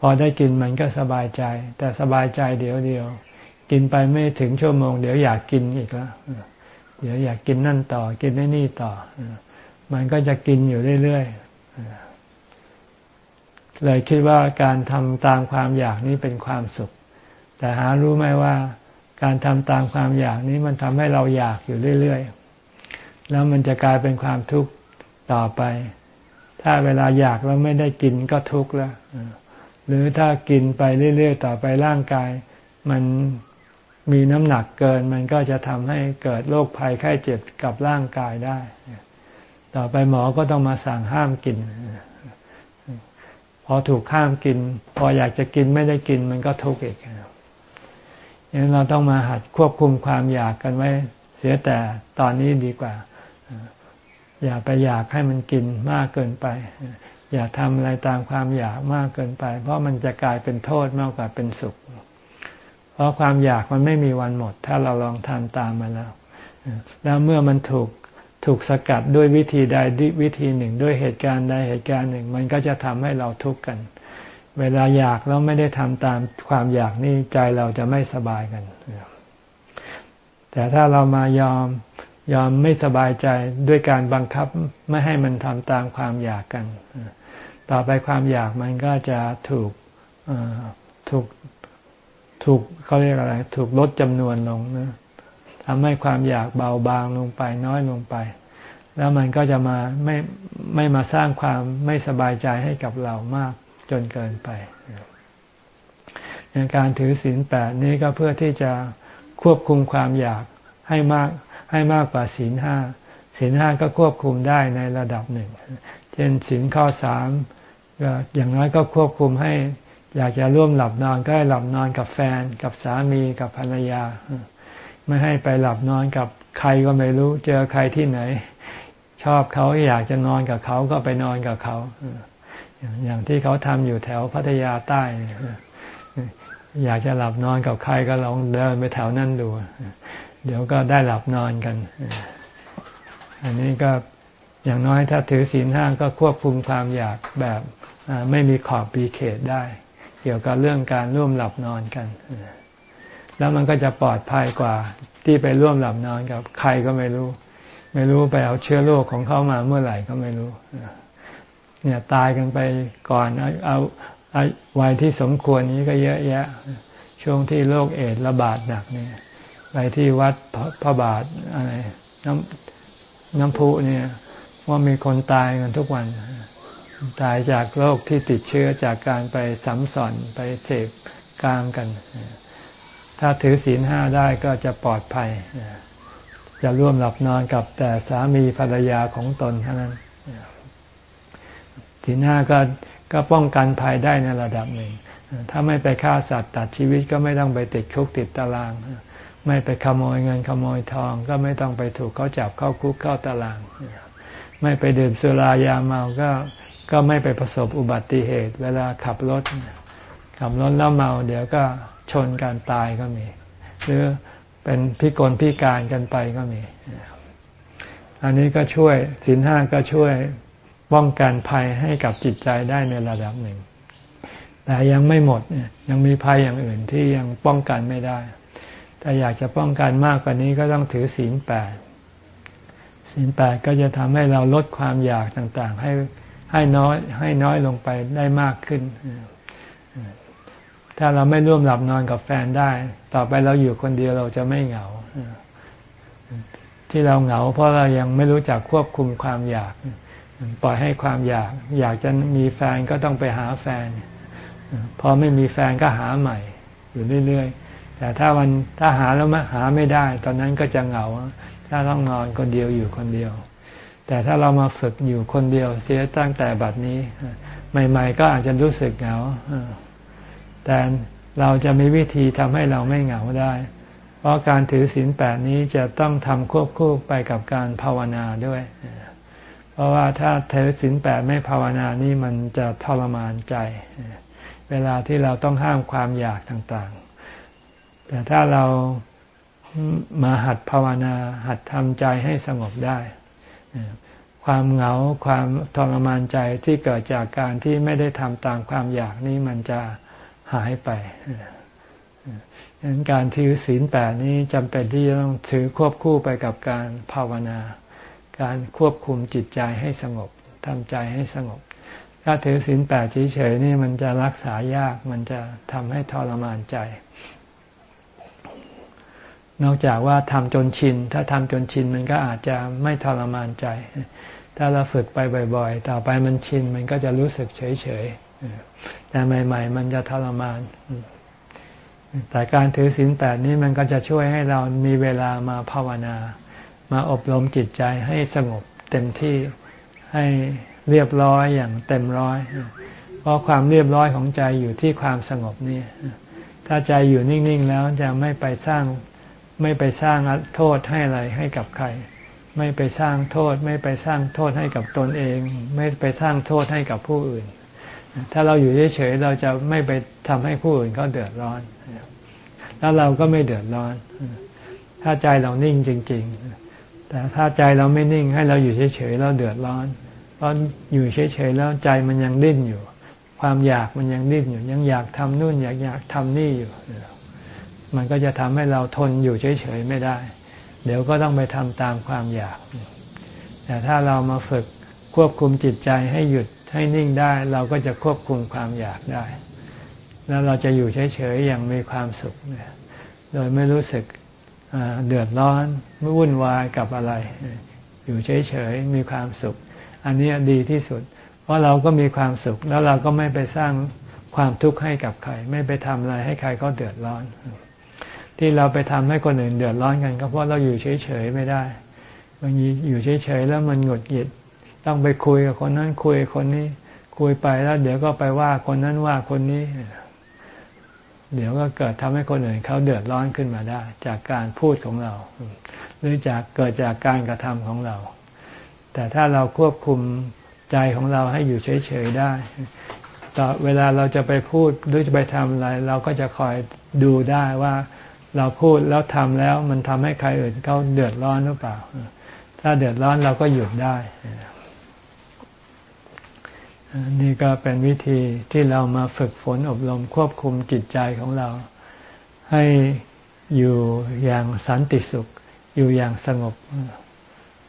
พอได้กินมันก็สบายใจ แต่สบายใจเดี๋ยวเดียว กินไปไม่ถึงชั่วโมง เดี๋ยวอยากกินอีกแล้วเดี๋ยวอยากกินนั่นต่อ กินได้นี่ต่อ มันก็จะกินอยู่เรื่อยๆเลยคิดว่าการทำตามความอยากนี้เป็นความสุข แต่หารู้ไหมว่า การทำตามความอยากนี้มันทำให้เราอยากอยู่เรื่อย ๆ แล้วมันจะกลายเป็นความทุกข์ต่อไป ถ้าเวลาอยากแล้วไม่ได้กินก็ทุกข์แล้วหรือถ้ากินไปเรื่อย ๆ ต่อไปร่างกาย มันมีน้ำหนักเกิน มันก็จะทำให้เกิดโรคภัยไข้เจ็บกับร่างกายได้ ต่อไปหมอก็ต้องมาสั่งห้ามกิน พอถูกข้ามกิน พออยากจะกินไม่ได้กินมันก็ทุกข์อีกอย่า งั้นเราต้องมาหัดควบคุมความอยากกันไว้ เสียแต่ตอนนี้ดีกว่า อย่าไปอยากให้มันกินมากเกินไป อย่าทำอะไรตามความอยากมากเกินไป เพราะมันจะกลายเป็นโทษมากกว่าเป็นสุข เพราะความอยากมันไม่มีวันหมด ถ้าเราลองทำตามมาแล้ว แล้วเมื่อมันถูกถูกสกัดด้วยวิธีใดวิธีหนึ่ง ด้วยเหตุการณ์ใดเหตุการณ์หนึ่ง มันก็จะทำให้เราทุกข์กัน เวลาอยากแล้วไม่ได้ทำตามความอยากนี่ใจเราจะไม่สบายกัน แต่ถ้าเรามายอมยอมไม่สบายใจด้วยการบังคับไม่ให้มันทำตามความอยากกัน ต่อไปความอยากมันก็จะถูกถูกถูกเขาเรียกอะไร ถูกลดจำนวนลงนะทำให้ความอยากเบาบางลงไปน้อยลงไป แล้วมันก็จะมาไม่ไม่มาสร้างความไม่สบายใจให้กับเรามาก นเกินไปในการถือศีลแปดนี้ก็เพื่อที่จะควบคุมความอยากให้มากให้มากกว่าศีลห้าศีลห้าก็ควบคุมได้ในระดับหนึ่ง เช่นศีลข้อสามอย่างน้อยก็ควบคุมให้ อยากจะร่วมหลับนอนก็ให้หลับนอนกับแฟน กับสามีกับภรรยา ไม่ให้ไปหลับนอนกับใครก็ไม่รู้ เจอใครที่ไหน ชอบเขาอยากจะนอนกับเขาก็ไปนอนกับเขา อย่างที่เขาทำอยู่แถวพัทยาใต้ อยากจะหลับนอนกับใครก็ลองเดินไปแถวนั่นดู เดี๋ยวก็ได้หลับนอนกัน อันนี้ก็อย่างน้อยถ้าถือศีลห้าก็ควบคุมความอยากแบบไม่มีขอบปีเขตได้ เกี่ยวกับเรื่องการร่วมหลับนอนกัน แล้วมันก็จะปลอดภัยกว่าที่ไปร่วมหลับนอนกับใครก็ไม่รู้ ไม่รู้ไปเอาเชื้อโรคของเขามาเมื่อไหร่ก็ไม่รู้ เนี่ยตายกันไปก่อนเอาวัยที่สมควรนี้ก็เยอะแยะ ช่วงที่โรคเอดระบาดหนักเนี่ยไปที่วัดพระบาทอะไรน้ำน้ำพุเนี่ยว่ามีคนตายกันทุกวัน ตายจากโรคที่ติดเชื้อจากการไปสัมสอนไปเสพกามกัน ถ้าถือศีลห้าได้ก็จะปลอดภัย จะร่วมหลับนอนกับแต่สามีภรรยาของตนเท่านั้น ศีลห้าก็ก็ป้องกันภัยได้ในระดับหนึ่ง ถ้าไม่ไปฆ่าสัตว์ตัดชีวิตก็ไม่ต้องไปติดคุกติดตาราง ไม่ไปขโมยเงินขโมยทอง ก็ไม่ต้องไปถูกเขาจับเข้าคุกเข้าตาราง ไม่ไปดื่มสุรายาเมาก็ก็ไม่ไปประสบอุบัติเหตุ เวลาขับรถ ขับรถแล้วเมา เดี๋ยวก็ชนการตายก็มี หรือเป็นพิกลพิการกันไปก็มี อันนี้ก็ช่วยศีลห้าก็ช่วย ป้องกันภัยให้กับจิตใจได้ในระดับหนึ่ง แต่ยังไม่หมดยังมีภัยอย่างอื่นที่ยังป้องกันไม่ได้ ถ้าอยากจะป้องกันมากกว่านี้ก็ต้องถือศีลแปดศีลแปดก็จะทำให้เราลดความอยากต่างๆ ให้ให้น้อยให้น้อยลงไปได้มากขึ้น ถ้าเราไม่ร่วมหลับนอนกับแฟนได้ ต่อไปเราอยู่คนเดียวเราจะไม่เหงาที่เราเหงา เพราะเรายังไม่รู้จักควบคุมความอยาก ปล่อยให้ความอยาก อยากจะมีแฟนก็ต้องไปหาแฟน พอไม่มีแฟนก็หาใหม่ อยู่เรื่อยๆ แต่ถ้าวันถ้าหาแล้วมาหาไม่ได้ ตอนนั้นก็จะเหงา ถ้าต้องนอนคนเดียวอยู่คนเดียว แต่ถ้าเรามาฝึกอยู่คนเดียว เสียตั้งแต่บัดนี้ ใหม่ ๆ ก็อาจจะรู้สึกเหงา แต่เราจะมีวิธีทำให้เราไม่เหงาได้ เพราะการถือศีลแปดนี้จะต้องทำควบคู่ไปกับการภาวนาด้วย เพราะว่าถ้าเทศีลแปดไม่ภาวนานี่มันจะทรมานใจ เวลาที่เราต้องห้ามความอยากต่างๆ แต่ถ้าเรามาหัดภาวนา หัดทำใจให้สงบได้ ความเหงาความทรมานใจที่เกิดจากการที่ไม่ได้ทำตามความอยากนี้มันจะหายไปดังนั้นการถือศีลแปดนี้จำเป็นที่จะต้องถือควบคู่ไปกับการภาวนา การควบคุมจิตใจให้สงบทำใจให้สงบ ถ้าถือศีลแปดเฉยๆนี่มันจะรักษายากมันจะทำให้ทรมานใจ นอกจากว่าทำจนชิน ถ้าทำจนชินมันก็อาจจะไม่ทรมานใจ ถ้าเราฝึกไปบ่อย ๆ ต่อไปมันชินมันก็จะรู้สึกเฉยๆแต่ใหม่ ๆ มันจะทรมานแต่การถือศีลแปดนี้มันก็จะช่วยให้เรามีเวลามาภาวนา มาอบรมจิตใจให้สงบเต็มที่ให้เรียบร้อยอย่างเต็มร้อย เพราะความเรียบร้อยของใจอยู่ที่ความสงบนี่ถ้าใจอยู่นิ่งๆแล้วจะไม่ไปสร้างไม่ไปสร้างโทษให้อะไรให้กับใคร ไม่ไปสร้างโทษ ไม่ไปสร้างโทษให้กับตนเอง ไม่ไปสร้างโทษให้กับผู้อื่น ถ้าเราอยู่เฉยๆเราจะไม่ไปทำให้ผู้อื่นเขาเดือดร้อน แล้วเราก็ไม่เดือดร้อน ถ้าใจเรานิ่งจริง ๆ แต่ถ้าใจเราไม่นิ่งให้เราอยู่เฉยๆเราเดือดร้อน เพราะอยู่เฉยๆแล้วใจมันยังดิ้นอยู่ ความอยากมันยังดิ้นอยู่ ยังอยากทำนู่นอยากอยากทำนี่อยู่ มันก็จะทำให้เราทนอยู่เฉยๆไม่ได้ เดี๋ยวก็ต้องไปทำตามความอยาก แต่ถ้าเรามาฝึกควบคุมจิตใจให้หยุดให้นิ่งได้ เราก็จะควบคุมความอยากได้ แล้วเราจะอยู่เฉยๆอย่างมีความสุข โดยไม่รู้สึก เดือดร้อนไม่วุ่นวายกับอะไร อยู่เฉยๆมีความสุข อันนี้ดีที่สุด เพราะเราก็มีความสุข แล้วเราก็ไม่ไปสร้างความทุกข์ให้กับใคร ไม่ไปทำอะไรให้ใครก็เดือดร้อน ที่เราไปทำให้คนอื่นเดือดร้อนกันก็เพราะเราอยู่เฉยๆไม่ได้บางทีอยู่เฉยๆแล้วมันหงุดหงิดต้องไปคุยกับคนนั้นคุยคนนี้ คุยไปแล้ว เดี๋ยวก็ไปว่าคนนั้นว่าคนนี้ เดี๋ยวก็เกิดทำให้คนอื่นเขาเดือดร้อนขึ้นมาได้ จากการพูดของเรา หรือจากเกิดจากการกระทำของเรา แต่ถ้าเราควบคุมใจของเราให้อยู่เฉยๆได้ต่อเวลาเราจะไปพูดหรือจะไปทำอะไร เราก็จะคอยดูได้ว่าเราพูดแล้วทำแล้วมันทำให้ใครอื่นเขาเดือดร้อนหรือเปล่า ถ้าเดือดร้อนเราก็หยุดได้ นี่ก็เป็นวิธีที่เรามาฝึกฝนอบรมควบคุมจิตใจของเรา ให้อยู่อย่างสันติสุข อยู่อย่างสงบ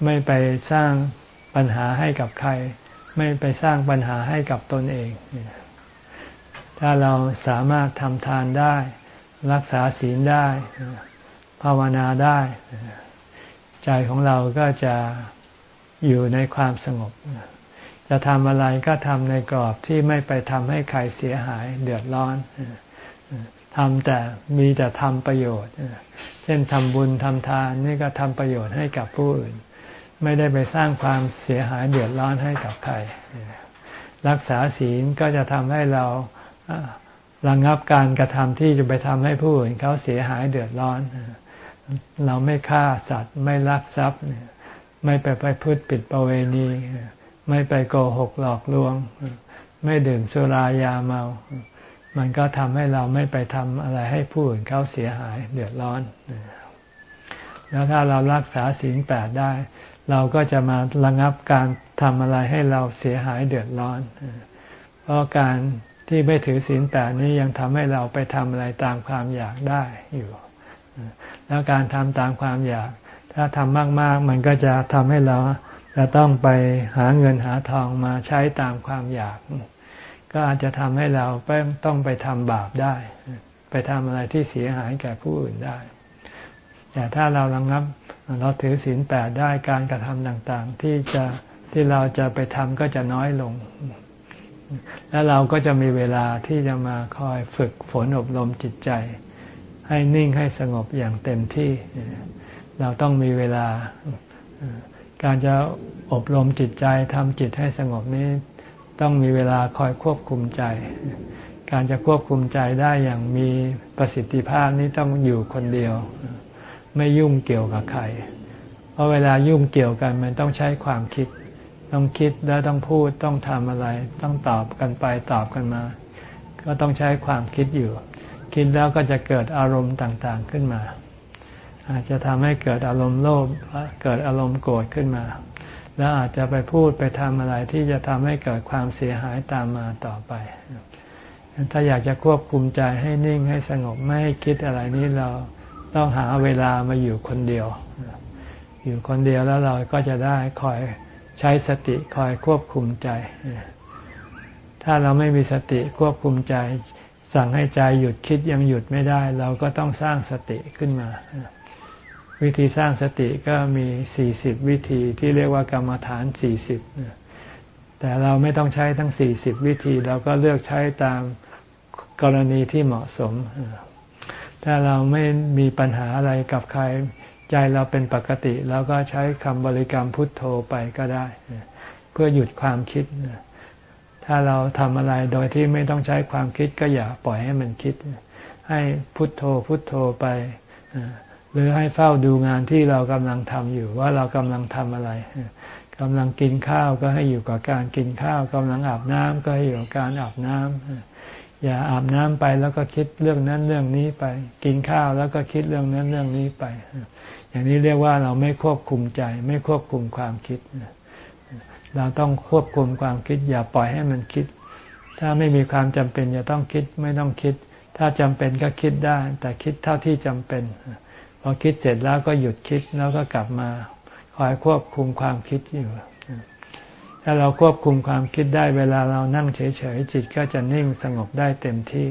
ไม่ไปสร้างปัญหาให้กับใคร ไม่ไปสร้างปัญหาให้กับตนเอง ถ้าเราสามารถทำทานได้ รักษาศีลได้ ภาวนาได้ ใจของเราก็จะอยู่ในความสงบ จะทำอะไรก็ทำในกรอบที่ไม่ไปทำให้ใครเสียหายเดือดร้อนทำแต่มีแต่ทำประโยชน์ เช่นทำบุญทำทานนี่ก็ทำประโยชน์ให้กับผู้อื่น ไม่ได้ไปสร้างความเสียหายเดือดร้อนให้กับใคร รักษาศีลก็จะทำให้เราระงงับการกระทำที่จะไปทำให้ผู้อื่นเขาเสียหายเดือดร้อน เราไม่ฆ่าสัตว์ไม่ลักทรัพย์ ไม่ไปไปพูดปิดประเวณี ไม่ไปโกหกหลอกลวง ไม่ดื่มสุรายาเมา มันก็ทำให้เราไม่ไปทำอะไรให้ผู้อื่นเขาเสียหายเดือดร้อน แล้วถ้าเรารักษาศีลแปดได้ เราก็จะมาระงับการทำอะไรให้เราเสียหายเดือดร้อน เพราะการที่ไม่ถือศีลแปดนี้ยังทำให้เราไปทำอะไรตามความอยากได้อยู่ แล้วการทำตามความอยาก ถ้าทำมาก ๆ มันก็จะทำให้เรา จะต้องไปหาเงินหาทองมาใช้ตามความอยาก ก็อาจจะทำให้เราต้องไปทำบาปได้ ไปทำอะไรที่เสียหายแก่ผู้อื่นได้ แต่ถ้าเราระงับเราถือศีลแปดได้การกระทำต่างๆ ที่จะที่เราจะไปทำก็จะน้อยลง แล้วเราก็จะมีเวลาที่จะมาคอยฝึกฝนอบรมจิตใจ ให้นิ่งให้สงบอย่างเต็มที่ เราต้องมีเวลา การจะอบรมจิตใจทำจิตให้สงบนี้ ต้องมีเวลาคอยควบคุมใจ การจะควบคุมใจได้อย่างมีประสิทธิภาพนี้ต้องอยู่คนเดียว ไม่ยุ่งเกี่ยวกับใคร เพราะเวลายุ่งเกี่ยวกันมันต้องใช้ความคิด ต้องคิดแล้วต้องพูดต้องทำอะไร ต้องตอบกันไปตอบกันมา ก็ต้องใช้ความคิดอยู่ คิดแล้วก็จะเกิดอารมณ์ต่างๆขึ้นมา อาจจะทำให้เกิดอารมณ์โลภเกิดอารมณ์โกรธขึ้นมา แล้วอาจจะไปพูดไปทำอะไรที่จะทำให้เกิดความเสียหายตามมาต่อไป ถ้าอยากจะควบคุมใจให้นิ่งให้สงบไม่ให้คิดอะไรนี้เราต้องหาเวลามาอยู่คนเดียว อยู่คนเดียวแล้วเราก็จะได้คอยใช้สติคอยควบคุมใจ ถ้าเราไม่มีสติควบคุมใจ สั่งให้ใจหยุดคิดยังหยุดไม่ได้ เราก็ต้องสร้างสติขึ้นมา วิธีสร้างสติก็มีสี่สิบวิธีที่เรียกว่ากรรมฐานสี่สิบแต่เราไม่ต้องใช้ทั้งสี่สิบวิธี เราก็เลือกใช้ตามกรณีที่เหมาะสม ถ้าเราไม่มีปัญหาอะไรกับใครใจเราเป็นปกติเราก็ใช้คำบริกรรมพุทโธไปก็ได้ เพื่อหยุดความคิด ถ้าเราทำอะไรโดยที่ไม่ต้องใช้ความคิดก็อย่าปล่อยให้มันคิด ให้พุทโธพุทโธไป หรือให้เฝ้าดูงานที่เรากำลังทำอยู่ว่าเรากำลังทำอะไรกำลังกินข้าวก็ให้อยู่กับการกินข้าวกำลังอาบน้ำก็ให้อยู่กับการอาบน้ำอย่าอาบน้ำไปแล้วก็คิดเรื่องนั้นเรื่องนี้ไป กินข้าวแล้วก็คิดเรื่องนั้นเรื่องนี้ไป อย่างนี้เรียกว่าเราไม่ควบคุมใจ ไม่ควบคุมความคิด เราต้องควบคุมความคิด อย่าปล่อยให้มันคิด ถ้าไม่มีความจำเป็นจะต้องคิดไม่ต้องคิด ถ้าจำเป็นก็คิดได้ แต่คิดเท่าที่จำเป็น อคิดเสร็จแล้วก็หยุดคิดแล้วก็กลับมาคอยควบคุมความคิดอยู่ ถ้าเราควบคุมความคิดได้เวลาเรานั่งเฉยๆจิตก็จะนิ่งสงบได้เต็มที่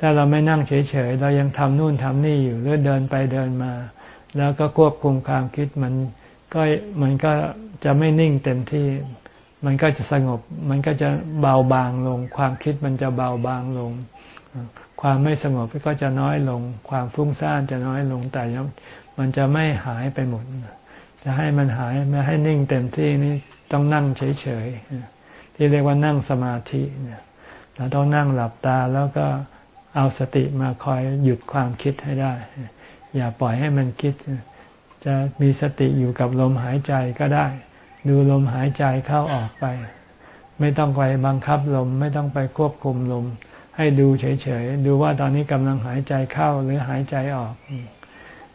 ถ้าเราไม่นั่งเฉยๆเรายังทำนู่นทำนี่อยู่หรือเดินไปเดินมา แล้วก็ควบคุมความคิดมันก็มันก็จะไม่นิ่งเต็มที่ มันก็จะสงบ มันก็จะเบาบางลง ความคิดมันจะเบาบางลง ความไม่สงบก็จะน้อยลง ความฟุ้งซ่านจะน้อยลงแต่มันจะไม่หายไปหมด จะให้มันหายไม่ให้นิ่งเต็มที่นี่ต้องนั่งเฉยๆที่เรียกว่านั่งสมาธิเนี่ยเราต้องนั่งหลับตาแล้วก็เอาสติมาคอยหยุดความคิดให้ได้ อย่าปล่อยให้มันคิด จะมีสติอยู่กับลมหายใจก็ได้ ดูลมหายใจเข้าออกไป ไม่ต้องไปบังคับลม ไม่ต้องไปควบคุมลม ให้ดูเฉยๆ ดูว่าตอนนี้กำลังหายใจเข้าหรือหายใจออก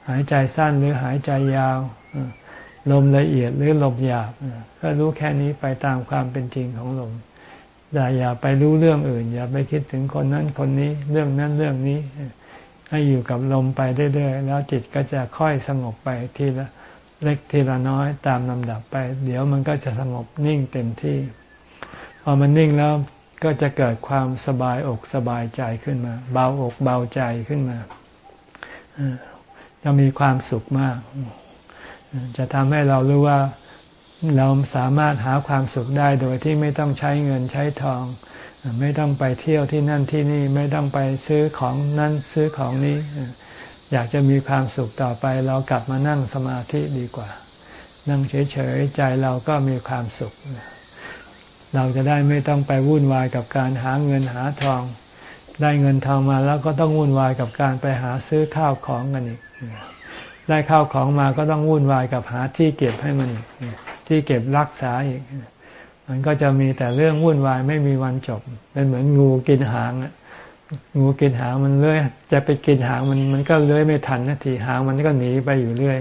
หายใจสั้นหรือหายใจยาว ลมละเอียดหรือลมหยาบ ก็รู้แค่นี้ไปตามความเป็นจริงของลมอย่าอย่าไปรู้เรื่องอื่น อย่าไปคิดถึงคนนั้นคนนี้ เรื่องนั้นเรื่องนี้ ให้อยู่กับลมไปเรื่อยๆ แล้วจิตก็จะค่อยสงบไปทีละเล็กทีละน้อยตามลำดับไป เดี๋ยวมันก็จะสงบนิ่งเต็มที่ พอมันนิ่งแล้ว ก็จะเกิดความสบายอกสบายใจขึ้นมา เบาอกเบาใจขึ้นมาจะมีความสุขมาก จะทำให้เรารู้ว่าเราสามารถหาความสุขได้โดยที่ไม่ต้องใช้เงินใช้ทอง ไม่ต้องไปเที่ยวที่นั่นที่นี่ไม่ต้องไปซื้อของนั่นซื้อของนี้ อยากจะมีความสุขต่อไป เรากลับมานั่งสมาธิดีกว่า นั่งเฉยๆใจเราก็มีความสุข เราจะได้ไม่ต้องไปวุ่นวายกับการหาเงินหาทอง ได้เงินทองมาแล้วก็ต้องวุ่นวายกับการไปหาซื้อข้าวของกันอีกได้ข้าวของมาก็ต้องวุ่นวายกับหาที่เก็บให้มันอีกที่เก็บรักษาอีก มันก็จะมีแต่เรื่องวุ่นวายไม่มีวันจบ เป็นเหมือนงูกินหางงูกินหางมันเลื้อยจะไปกินหางมันมันก็เลื้อยไม่ทันนาทีหางมันก็หนีไปอยู่เรื่อย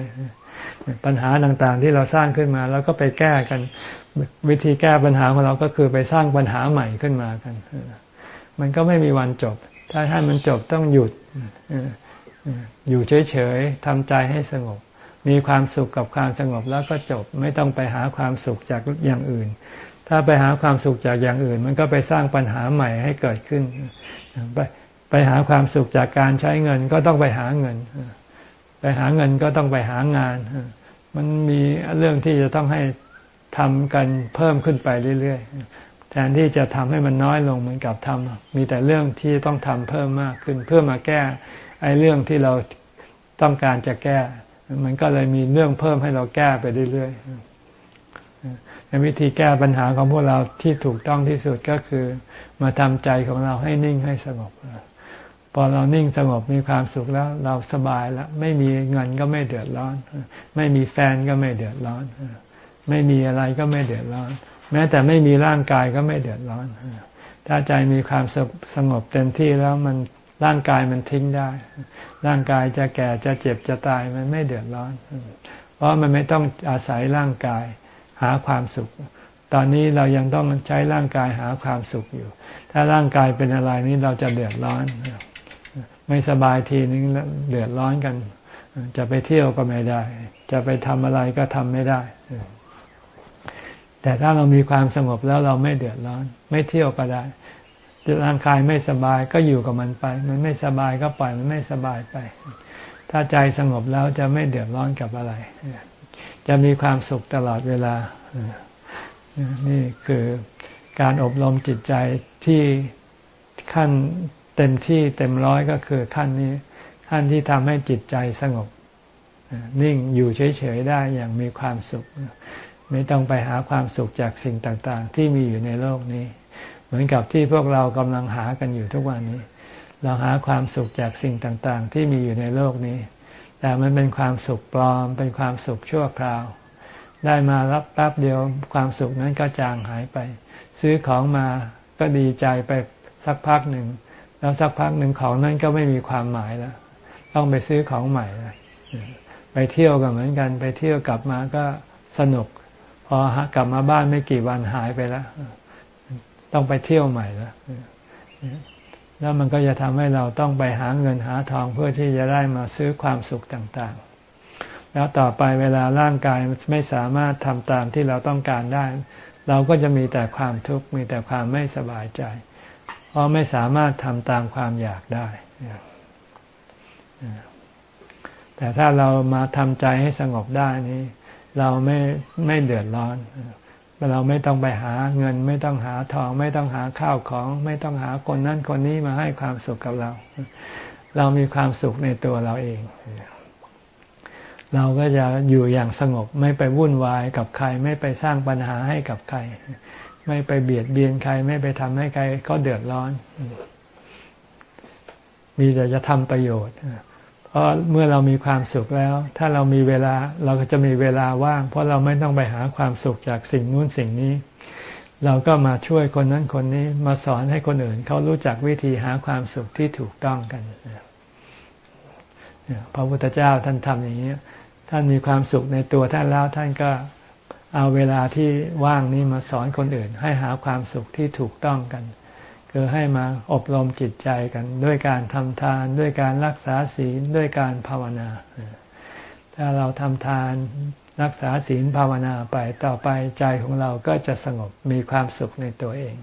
ปัญหาต่างๆ ที่เราสร้างขึ้นมา แล้วก็ไปแก้กัน วิธีแก้ปัญหาของเราก็คือไปสร้างปัญหาใหม่ขึ้นมากัน มันก็ไม่มีวันจบ ถ้าให้มันจบต้องหยุดอยู่เฉยๆทำใจให้สงบ มีความสุขกับความสงบแล้วก็จบ ไม่ต้องไปหาความสุขจากอย่างอื่น ถ้าไปหาความสุขจากอย่างอื่น มันก็ไปสร้างปัญหาใหม่ให้เกิดขึ้น ไปไปหาความสุขจากการใช้เงินก็ต้องไปหาเงิน ไปหาเงินก็ต้องไปหางาน มันมีเรื่องที่จะต้องให้ทำกันเพิ่มขึ้นไปเรื่อยๆ แทนที่จะทำให้มันน้อยลงเหมือนกับทำมีแต่เรื่องที่ต้องทำเพิ่มมากขึ้น เพื่อมาแก้ไอ้เรื่องที่เราต้องการจะแก้ มันก็เลยมีเรื่องเพิ่มให้เราแก้ไปเรื่อยๆในวิธีแก้ปัญหาของพวกเราที่ถูกต้องที่สุดก็คือ มาทำใจของเราให้นิ่งให้สงบ พอเรานิ่งสงบมีความสุขแล้ว เราสบายแล้ว ไม่มีเงินก็ไม่เดือดร้อน ไม่มีแฟนก็ไม่เดือดร้อน ไม่มีอะไรก็ไม่เดือดร้อน แม้แต่ไม่มีร่างกายก็ไม่เดือดร้อน ถ้าใจมีความสงบเต็มที่แล้วมันร่างกายมันทิ้งได้ ร่างกายจะแก่จะเจ็บจะตายมันไม่เดือดร้อน เพราะมันไม่ต้องอาศัยร่างกายหาความสุข ตอนนี้เรายังต้องใช้ร่างกายหาความสุขอยู่ ถ้าร่างกายเป็นอะไรนี้เราจะเดือดร้อน ไม่สบายทีนึงเดือดร้อนกัน จะไปเที่ยวก็ไม่ได้ จะไปทำอะไรก็ทำไม่ได้ แต่ถ้าเรามีความสงบแล้วเราไม่เดือดร้อน ไม่เที่ยวก็ได้ร่างกายไม่สบายก็อยู่กับมันไป มันไม่สบายก็ปล่อยมันไม่สบายไป ถ้าใจสงบแล้วจะไม่เดือดร้อนกับอะไร จะมีความสุขตลอดเวลา นี่คือการอบรมจิตใจที่ขั้น เต็มที่เต็มร้อยก็คือขั้นนี้ ขั้นที่ทำให้จิตใจสงบ นิ่งอยู่เฉยๆได้อย่างมีความสุข ไม่ต้องไปหาความสุขจากสิ่งต่างๆ ที่มีอยู่ในโลกนี้ เหมือนกับที่พวกเรากำลังหากันอยู่ทุกวันนี้ เราหาความสุขจากสิ่งต่างๆ ที่มีอยู่ในโลกนี้ แต่มันเป็นความสุขปลอม เป็นความสุขชั่วคราว ได้มารับแป๊บเดียวความสุขนั้นก็จางหายไป ซื้อของมาก็ดีใจไปสักพักหนึ่ง แล้วสักพักหนึ่งของนั้นก็ไม่มีความหมายแล้ว ต้องไปซื้อของใหม่ไปเที่ยวกันเหมือนกัน ไปเที่ยวกลับมาก็สนุก พอกลับมาบ้านไม่กี่วันหายไปแล้ว ต้องไปเที่ยวใหม่แล้วแล้วมันก็จะทำให้เราต้องไปหาเงินหาทองเพื่อที่จะได้มาซื้อความสุขต่างๆ แล้วต่อไปเวลาร่างกายไม่สามารถทำตามที่เราต้องการได้ เราก็จะมีแต่ความทุกข์มีแต่ความไม่สบายใจ เพราะไม่สามารถทำตามความอยากได้ แต่ถ้าเรามาทำใจให้สงบได้นี้ เราไม่ไม่เดือดร้อน เราไม่ต้องไปหาเงิน ไม่ต้องหาทอง ไม่ต้องหาข้าวของ ไม่ต้องหาคนนั้นคนนี้มาให้ความสุขกับเรา เรามีความสุขในตัวเราเองเราก็จะอยู่อย่างสงบไม่ไปวุ่นวายกับใคร ไม่ไปสร้างปัญหาให้กับใคร ไม่ไปเบียดเบียนใคร ไม่ไปทำให้ใครเขาเดือดร้อน มีแต่จะทำประโยชน์เพราะเมื่อเรามีความสุขแล้ว ถ้าเรามีเวลาเราก็จะมีเวลาว่าง เพราะเราไม่ต้องไปหาความสุขจากสิ่งนู้นสิ่งนี้ เราก็มาช่วยคนนั้นคนนี้มาสอนให้คนอื่น เขารู้จักวิธีหาความสุขที่ถูกต้องกันพระพุทธเจ้าท่านทำอย่างนี้ท่านมีความสุขในตัวท่านแล้วท่านก็ เอาเวลาที่ว่างนี้มาสอนคนอื่น ให้หาความสุขที่ถูกต้องกัน คือให้มาอบรมจิตใจกัน ด้วยการทำทาน ด้วยการรักษาศีลด้วยการภาวนา ถ้าเราทำทานรักษาศีลภาวนาไปต่อไปใจของเราก็จะสงบมีความสุขในตัวเอง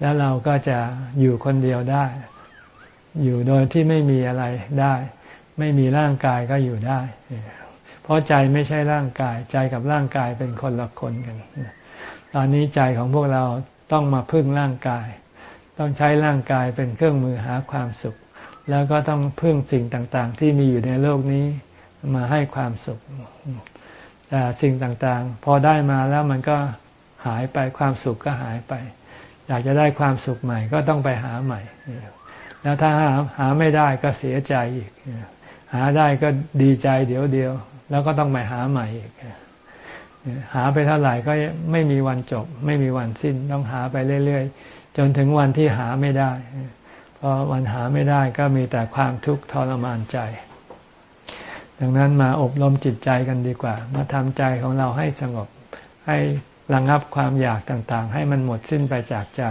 แล้วเราก็จะอยู่คนเดียวได้ อยู่โดยที่ไม่มีอะไรได้ ไม่มีร่างกายก็อยู่ได้ ราะใจไม่ใช่ร่างกาย ใจกับร่างกายเป็นคนละคนกัน ตอนนี้ใจของพวกเราต้องมาพึ่งร่างกาย ต้องใช้ร่างกายเป็นเครื่องมือหาความสุข แล้วก็ต้องพึ่งสิ่งต่างๆ ที่มีอยู่ในโลกนี้มาให้ความสุข แต่สิ่งต่างๆ พอได้มาแล้วมันก็หายไปความสุขก็หายไป อยากจะได้ความสุขใหม่ก็ต้องไปหาใหม่ แล้วถ้าหาหาไม่ได้ก็เสียใจอีก หาได้ก็ดีใจเดี๋ยวเดียว แล้วก็ต้องไปหาใหม่อีกหาไปเท่าไหร่ก็ไม่มีวันจบ ไม่มีวันสิ้นต้องหาไปเรื่อยๆ จนถึงวันที่หาไม่ได้พราะวันหาไม่ได้ก็มีแต่ความทุกข์ทรมานใจ ดังนั้นมาอบรมจิตใจกันดีกว่า มาทำใจของเราให้สงบ ให้ระงับความอยากต่างๆ ให้มันหมดสิ้นไปจากใจ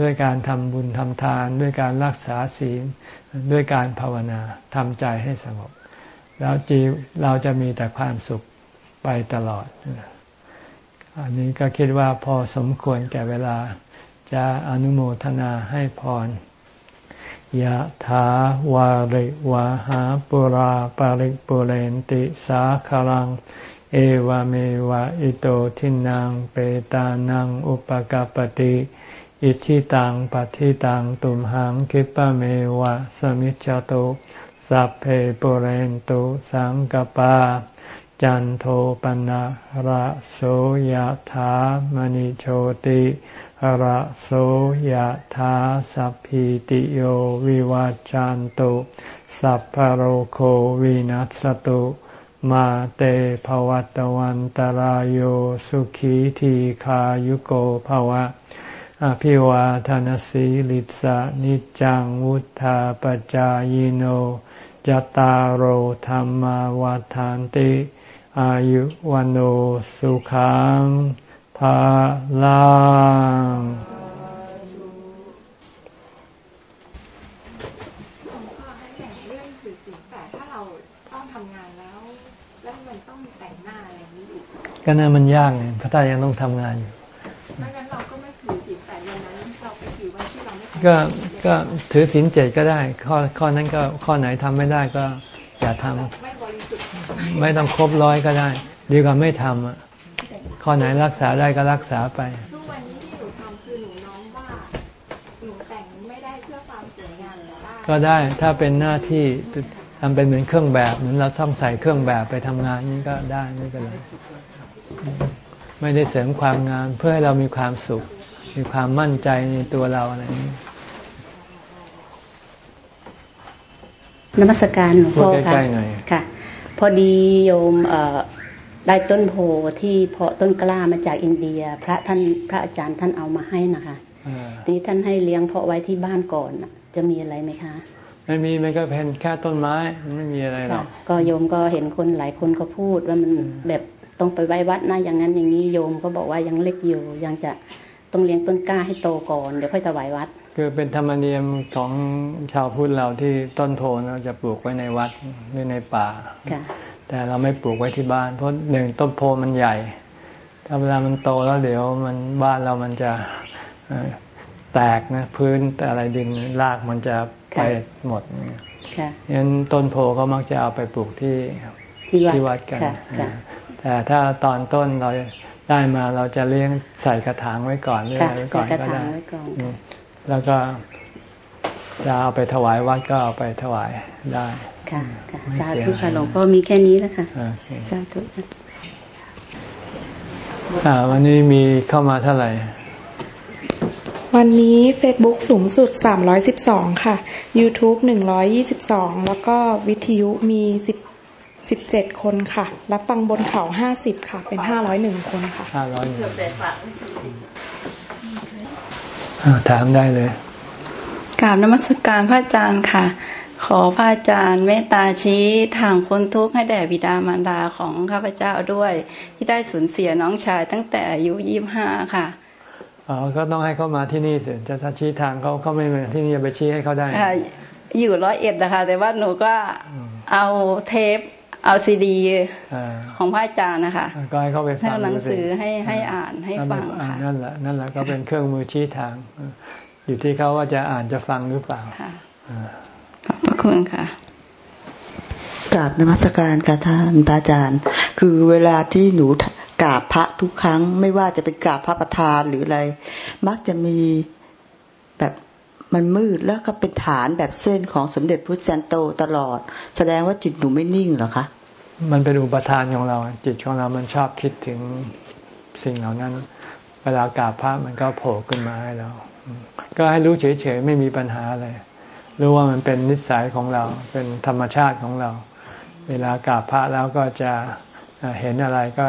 ด้วยการทำบุญทำทาน ด้วยการรักษาศีล ด้วยการภาวนาทำใจให้สงบ แล้วจีเราจะมีแต่ความสุขไปตลอด อันนี้ก็คิดว่าพอสมควรแก่เวลาจะอนุโมทนาให้พรยะถาวาริวาหาปุราปาริปุเรนติสาคลัง เอวเมวะอิโตทินังเปตานังอุปกาปติอิชิตังปัฏิตังตุมหังคิปะเมวะสมิจจโต สัพเพปุเรนตุสังกปา จันโทปนะระโสยะถามณิโชติระโสยธาสัพพิติโยวิวาจันตุสัพพโรโควินัสตุมาเตภวัตวันตารโยสุขีทีขายุโกภวะ อภิวาทานสีลิสะนิจังวุธาปจายโน จตารโหธรรมวาทานติ อายุวันโอสุขังภาลังก็น่ามันยากไงพระตายังต้องทำงานอยู่ไม่งั้นเราก็ไม่ถือศีลแปดวันนั้นเราไปถือวันที่เราไม่ก็ ก็ถือศีลเจ็ดก็ได้ ข้อข้อนั้นก็ข้อไหนทำไม่ได้ก็อย่าทำไม่ต้องครบร้อยก็ได้ ดีกว่าไม่ทำอะข้อไหนรักษาได้ก็รักษาไปทุกวันนี้ที่หนูทำคือหนูน้องว่าหนูแต่งไม่ได้เพื่อความสวยงามก็ได้ถ้าเป็นหน้าที่ทำเป็นเหมือนเครื่องแบบเหมือนเราต้องใส่เครื่องแบบไปทำงานนี่ก็ได้ไม่เป็นไรไม่ได้เสริมความงามเพื่อให้เรามีความสุข มีความมั่นใจในตัวเราอะไรนี้ นมัสการหลวงพ่อค่ะค่ะ พอดีโยมได้ต้นโพที่เพาะต้นกล้ามาจากอินเดีย พระท่านพระอาจารย์ท่านเอามาให้นะคะทีนี้ท่านให้เลี้ยงเพาะไว้ที่บ้านก่อนจะมีอะไรไหมคะไม่มีมันก็เป็นแค่ต้นไม้ไม่มีอะไรหรอกก็โยมก็เห็นคนหลายคนก็พูดว่ามันแบบต้องไปไว้วัดนะอย่างนั้นอย่างนี้โยมก็บอกว่ายังเล็กอยู่ยังจะต้องเลี้ยงต้นกล้าให้โตก่อนเดี๋ยวค่อยถวายวัด คือเป็นธรรมเนียมของชาวพุทธเราที่ต้นโพเราจะปลูกไว้ในวัดหรือในป่าแต่เราไม่ปลูกไว้ที่บ้าน เพราะหนึ่งต้นโพมันใหญ่ ถ้าเวลามันโตแล้วเดี๋ยวมันบ้านเรามันจะแตกนะพื้นแต่อะไรดินรากมันจะไปหมดงั้นต้นโพเขามักจะเอาไปปลูกที่ที่วัดกันแต่ถ้าตอนต้นเราได้มาเราจะเลี้ยงใส่กระถางไว้ก่อนเรื่อยไว้ก่อนก็ได้ แล้วก็จะเอาไปถวายวัดก็เอาไปถวายได้ ค่ะสาธุค่ะหลวงพ่อมีแค่นี้แล้วค่ะสาธุค่ะวันนี้มีเข้ามาเท่าไหร่ วันนี้ Facebook สูงสุด 312 ค่ะ YouTube 122 แล้วก็วิทยุมี 10 17 คนค่ะ รับฟังบนเขา 50 ค่ะ เป็น 501 คนค่ะ501 ถามได้เลยกราบนมัสการพระอาจารย์ค่ะ ขอพระอาจารย์เมตตาชี้ทางคนทุกข์ให้แด่บิดามารดาของข้าพเจ้าด้วย ที่ได้สูญเสียน้องชายตั้งแต่อายุยี่ห้าค่ะอ๋อก็ต้องให้เขามาที่นี่สิจะถ้าชี้ทางเขาเขาไม่มาที่นี่จะไปชี้ให้เขาได้อยู่ร้อยเอ็ดนะคะ แต่ว่าหนูก็เอาเทป เอาซีดีของพระอาจารย์นะคะก็ให้เขาไปฟังหนังสือให้ให้อ่านให้ฟังค่ะนั่นแหละนั่นแหละก็เป็นเครื่องมือชี้ทาง อยู่ที่เขาว่าจะอ่านจะฟังหรือเปล่าค่ะขอบพระคุณค่ะกราบนมัสการกับท่านพระอาจารย์ คือเวลาที่หนูกราบพระทุกครั้ง ไม่ว่าจะเป็นกราบพระประธานหรืออะไร มักจะมีแบบ มันมืดแล้วก็เป็นฐานแบบเส้นของสมเด็จพระจันโตตลอด แสดงว่าจิตหนูไม่นิ่งหรอคะมันเป็นอุปทานของเรา จิตของเรามันชอบคิดถึงสิ่งเหล่านั้น เวลากราบพระมันก็โผล่ขึ้นมาให้เรา ก็ให้รู้เฉยๆไม่มีปัญหาอะไรรู้ว่ามันเป็นนิสัยของเราเป็นธรรมชาติของเรา เวลากราบพระแล้วก็จะเห็นอะไรก็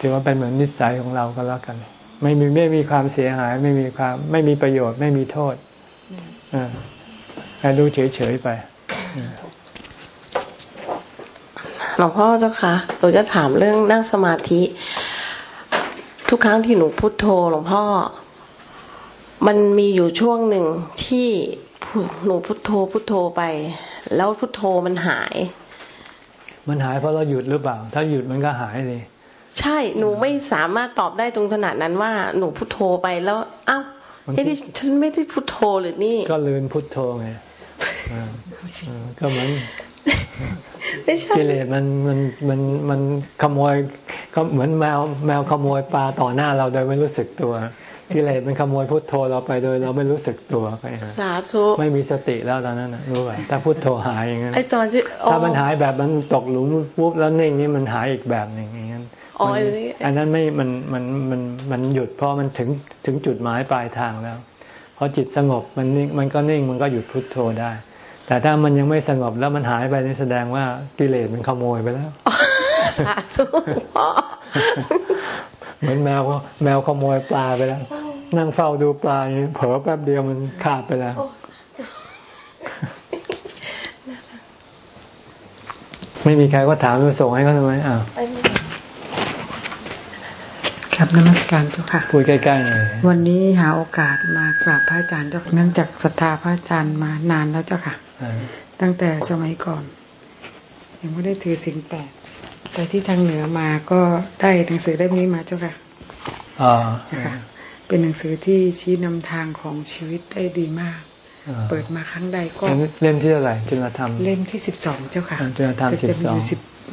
ถือว่าเป็นเหมือนนิสัยของเราก็แล้วกัน ไม่มีไม่มีความเสียหาย ไม่มีความ ไม่มีประโยชน์ ไม่มีโทษให้รู้เฉยๆไปหลวงพ่อเจ้าค่ะเราจะถามเรื่องนั่งสมาธิ ทุกครั้งที่หนูพุโทโธหลวงพ่อ มันมีอยู่ช่วงหนึ่งที่หนูพุทโธพุทโธไป แล้วพุทโธมันหาย มันหายเพราะเราหยุดหรือเปล่า ถ้าหยุดมันก็หายเลย ใช่หนูไม่สามารถตอบได้ตรงขนาดนั้นว่าหนูพุทโธไปแล้วอ้าวไอ้ที่ฉันไม่ได้พุทโธหรือนี่ ก็ลืนพุทโธไงก็เหมือนกิเลสมันมันมันมันขโมยก็เหมือนแมวแมวขโมยปลาต่อหน้าเราโดยไม่รู้สึกตัวกิเลสมันขโมยพุทโธเราไปโดยเราไม่รู้สึกตัวไปสาธุไม่มีสติแล้วตอนนั้นนะรู้ป่ะถ้าพุทโธหายอย่างนั้นไอตอนที่ถ้ามันหายแบบมันตกหลุมปุ๊บแล้วนิ่งนี่มันหายอีกแบบหนึ่งอย่างนั้น อันนั้นไม่มันมันมันมันหยุดเพราะมันถึงถึงจุดหมายปลายทางแล้วพอจิตสงบมันนิ่งมันก็นิ่งมันก็หยุดพุทโธได้ แต่ถ้ามันยังไม่สงบแล้วมันหายไปนี่แสดงว่ากิเลสมันขโมยไปแล้วสาธุเหมือนแมวแมวขโมยปลาไปแล้ว นั่งเฝ้าดูปลาเผลอแป๊บเดียวมันขาดไปแล้วไม่มีใครก็ถามจะส่งให้เขาทำไมอ้าว ครับนมัสการเจ้าค่ะพูดใกล้ๆหน่อยวันนี้หาโอกาสมากราบพระอาจารย์เจ้าเนื่องจากศรัทธาพระอาจารย์มานานแล้วเจ้าค่ะ ตั้งแต่สมัยก่อน ยังไม่ได้ถือสิ่งแต่แต่ที่ทางเหนือมาก็ได้หนังสือเล่มนี้มาเจ้าค่ะอ๋อเป็นหนังสือที่ชี้นำทางของชีวิตได้ดีมาก เปิดมาครั้งใดก็เล่มที่เท่าไหร่จุลธรรมเล่มที่สิบสองเจ้าค่ะจุลธรรมสิบสอง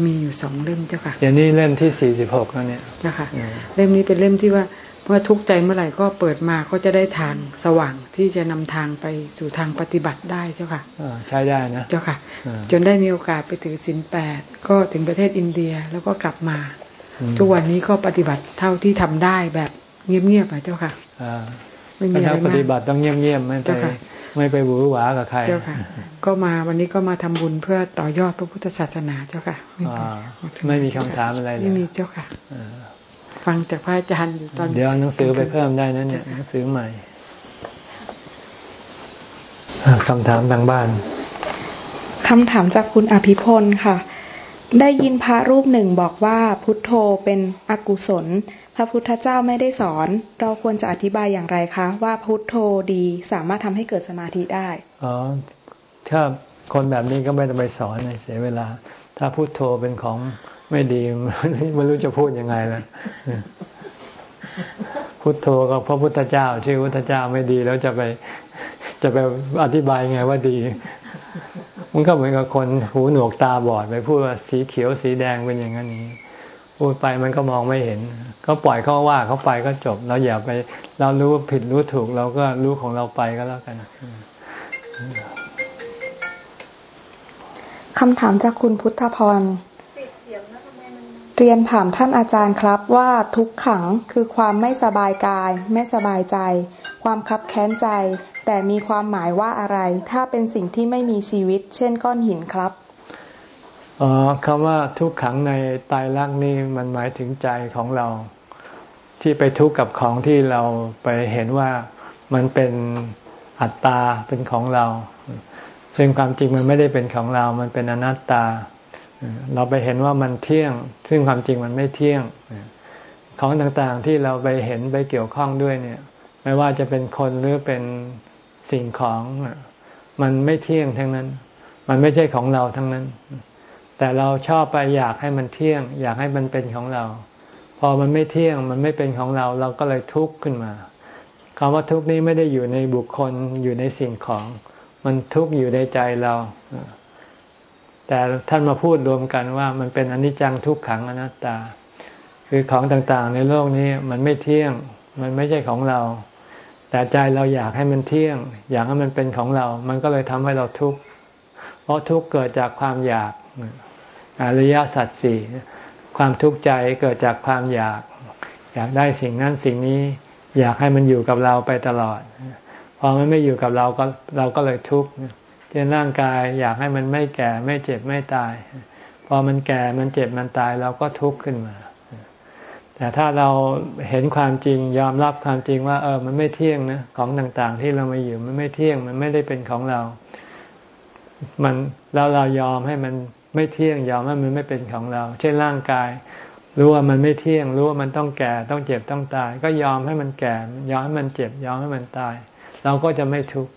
มีอยู่สองเล่มเจ้าค่ะเดี๋ยวนี้เล่มที่สี่สิบหกแล้วเนี่ยเจ้าค่ะเล่มนี้เป็นเล่มที่ว่าเมื่อทุกข์ใจเมื่อไหร่ก็เปิดมาก็จะได้ทางสว่างที่จะนำทางไปสู่ทางปฏิบัติได้เจ้าค่ะใช้ได้นะเจ้าค่ะ จนได้มีโอกาสไปถือศีลแปดก็ถึงประเทศอินเดียแล้วก็กลับมา ทุกวันนี้ก็ปฏิบัติเท่าที่ทำได้แบบเงียบๆอะเจ้าค่ะไม่มีอะไรมากปฏิบัติต้องเงียบๆไม่ไป ไม่ไปหวือหวากับใคร เจ้าค่ะ ก็มาวันนี้ก็มาทำบุญเพื่อต่อยอดพระพุทธศาสนาเจ้าค่ะ ไม่มีคำถามอะไรเลยไม่มีเจ้าค่ะฟังจากพระอาจารย์ตอนเดี๋ยวหนังสือไปเพิ่มได้นะเนี่ยหนังสือใหม่คำถามทางบ้านคำถามจากคุณอภิพลค่ะ ได้ยินพระรูปหนึ่งบอกว่าพุทโธเป็นอกุศล พระพุทธเจ้าไม่ได้สอน เราควรจะอธิบายอย่างไรคะ ว่าพุทโธดีสามารถทำให้เกิดสมาธิได้อ๋อถ้าคนแบบนี้ก็ไม่ต้องไปสอนเสียเวลา ถ้าพุทโธเป็นของไม่ดีไม่รู้จะพูดยังไงแล้วพุทโธกับพระพุทธเจ้า ชื่อพุทธเจ้าไม่ดีแล้วจะไปจะไปอธิบายไงว่าดี มันก็เหมือนกับคนหูหนวกตาบอดไปพูดว่าสีเขียวสีแดงเป็นอย่างนั้นนี้ พูดไปมันก็มองไม่เห็น ก็ปล่อยเขาว่าเขาไปก็จบ เราอย่าไป เรารู้ผิดรู้ถูก เราก็รู้ของเราไปก็แล้วกันคำถามจากคุณพุทธพรเรียนถามท่านอาจารย์ครับว่าทุกขังคือความไม่สบายกาย ไม่สบายใจ ความคับแค้นใจ แต่มีความหมายว่าอะไร ถ้าเป็นสิ่งที่ไม่มีชีวิต เช่นก้อนหินครับ อ๋อคำว่าทุกขังในตายรักนี่มันหมายถึงใจของเรา ที่ไปทุกข์กับของที่เราไปเห็นว่ามันเป็นอัตตาเป็นของเรา ซึ่งความจริงมันไม่ได้เป็นของเรา มันเป็นอนัตตา เราไปเห็นว่ามันเที่ยง ซึ่งความจริงมันไม่เที่ยง ของต่างๆที่เราไปเห็นไปเกี่ยวข้องด้วยเนี่ย ไม่ว่าจะเป็นคนหรือเป็นสิ่งของ มันไม่เที่ยงทั้งนั้น มันไม่ใช่ของเราทั้งนั้น แต่เราชอบไปอยากให้มันเที่ยง อยากให้มันเป็นของเรา พอมันไม่เที่ยงมันไม่เป็นของเรา เราก็เลยทุกข์ขึ้นมาคำว่าทุกข์นี้ไม่ได้อยู่ในบุคคลอยู่ในสิ่งของ มันทุกข์อยู่ในใจเรา แต่ท่านมาพูดรวมกันว่ามันเป็นอนิจจังทุกขังอนัตตา คือของต่างๆ ในโลกนี้มันไม่เที่ยง มันไม่ใช่ของเรา แต่ใจเราอยากให้มันเที่ยง อยากให้มันเป็นของเรา มันก็เลยทำให้เราทุกข์เพราะทุกข์เกิดจากความอยาก อริยสัจสี่ความทุกข์ใจเกิดจากความอยาก อยากได้สิ่งนั้นสิ่งนี้ อยากให้มันอยู่กับเราไปตลอด พอมันไม่อยู่กับเราก็เราก็เลยทุกข์เช่นร่างกายอยากให้มันไม่แก่ไม่เจ็บไม่ตาย พอมันแก่มันเจ็บมันตายเราก็ทุกข์ขึ้นมาแต่ถ้าเราเห็นความจริงยอมรับความจริงว่า เออ มันไม่เที่ยงนะของต่างๆ ที่เรามาอยู่มันไม่เที่ยงมันไม่ได้เป็นของเรา มันแล้วเรายอมให้มัน ไม่เที่ยงยอมว่ามันไม่เป็นของเรา เช่นร่างกาย รู้ว่ามันไม่เที่ยง รู้ว่ามันต้องแก่ ต้องเจ็บ ต้องตาย ก็ยอมให้มันแก่ ยอมให้มันเจ็บ ยอมให้มันตาย เราก็จะไม่ทุกข์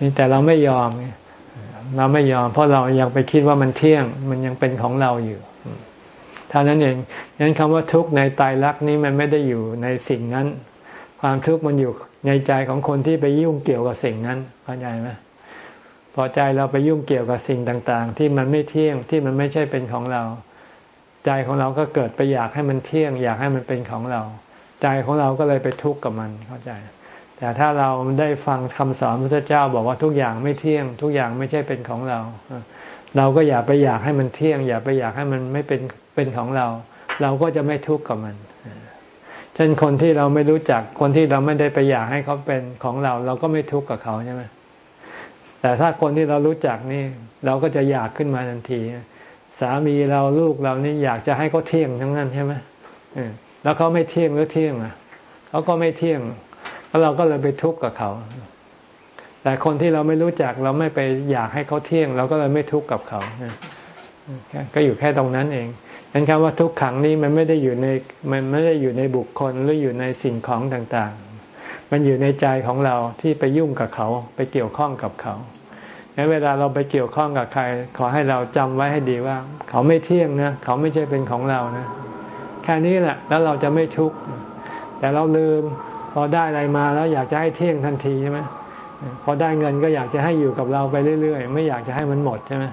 นี่แต่เราไม่ยอม เราไม่ยอม เพราะเรายังไปคิดว่ามันเที่ยง มันยังเป็นของเราอยู่ท่านั้นเองงั้นคำว่าทุกข์ในตายรักนี้มันไม่ได้อยู่ในสิ่งนั้น ความทุกข์มันอยู่ในใจของคนที่ไปยุ่งเกี่ยวกับสิ่งนั้นเข้าใจไหม อใจเราไปยุ่งเกี่ยวกับสิ่งต่าง ๆ ที่มันไม่เที่ยงที่มันไม่ใช่เป็นของเรา ใจของเราก็เกิดไปอยากให้มันเที่ยง อยากให้มันเป็นของเรา ใจของเราก็เลยไปทุกข์กับมันเข้าใจ แต่ถ้าเราได้ฟังคำสอนพระเจ้าบอกว่าทุกอย่างไม่เที่ยง ทุกอย่างไม่ใช่เป็นของเรา เราก็อย่าไปอยากให้มันเที่ยง อย่าไปอยากให้มันไม่เป็นเป็นของเรา เราก็จะไม่ทุกข์กับมันเช่นคนที่เราไม่รู้จักคนที่เราไม่ได้ไปอยากให้เขาเป็นของเรา เราก็ไม่ทุกข์กับเขาใช่ไหม แต่ถ้าคนที่เรารู้จักนี่ เราก็จะอยากขึ้นมาทันที สามีเราลูกเรานี่อยากจะให้เขาเที่ยงทั้งนั้นใช่ไหมแล้วเขาไม่เที่ยงหรือเที่ยงอะเขาก็ไม่เที่ยงแล้วเราก็เลยไปทุกข์กับเขา แต่คนที่เราไม่รู้จักเราไม่ไปอยากให้เขาเที่ยง เราก็เลยไม่ทุกข์กับเขาก็อยู่แค่ตรงนั้นเองนั้นคำว่าทุกขังนี้มันไม่ได้อยู่ในมันไม่ได้อยู่ในบุคคลหรืออยู่ในสิ่งของต่าง มันอยู่ในใจของเราที่ไปยุ่งกับเขา ไปเกี่ยวข้องกับเขางั้นเวลาเราไปเกี่ยวข้องกับใคร ขอให้เราจำไว้ให้ดีว่า เขาไม่เที่ยงนะเขาไม่ใช่เป็นของเรานะแค่นี้แหละแล้วเราจะไม่ทุกข์แต่เราลืมพอได้อะไรมาแล้วอยากจะให้เที่ยงทันทีใช่ไหมพอได้เงินก็อยากจะให้อยู่กับเราไปเรื่อยๆ ไม่อยากจะให้มันหมดใช่ไหม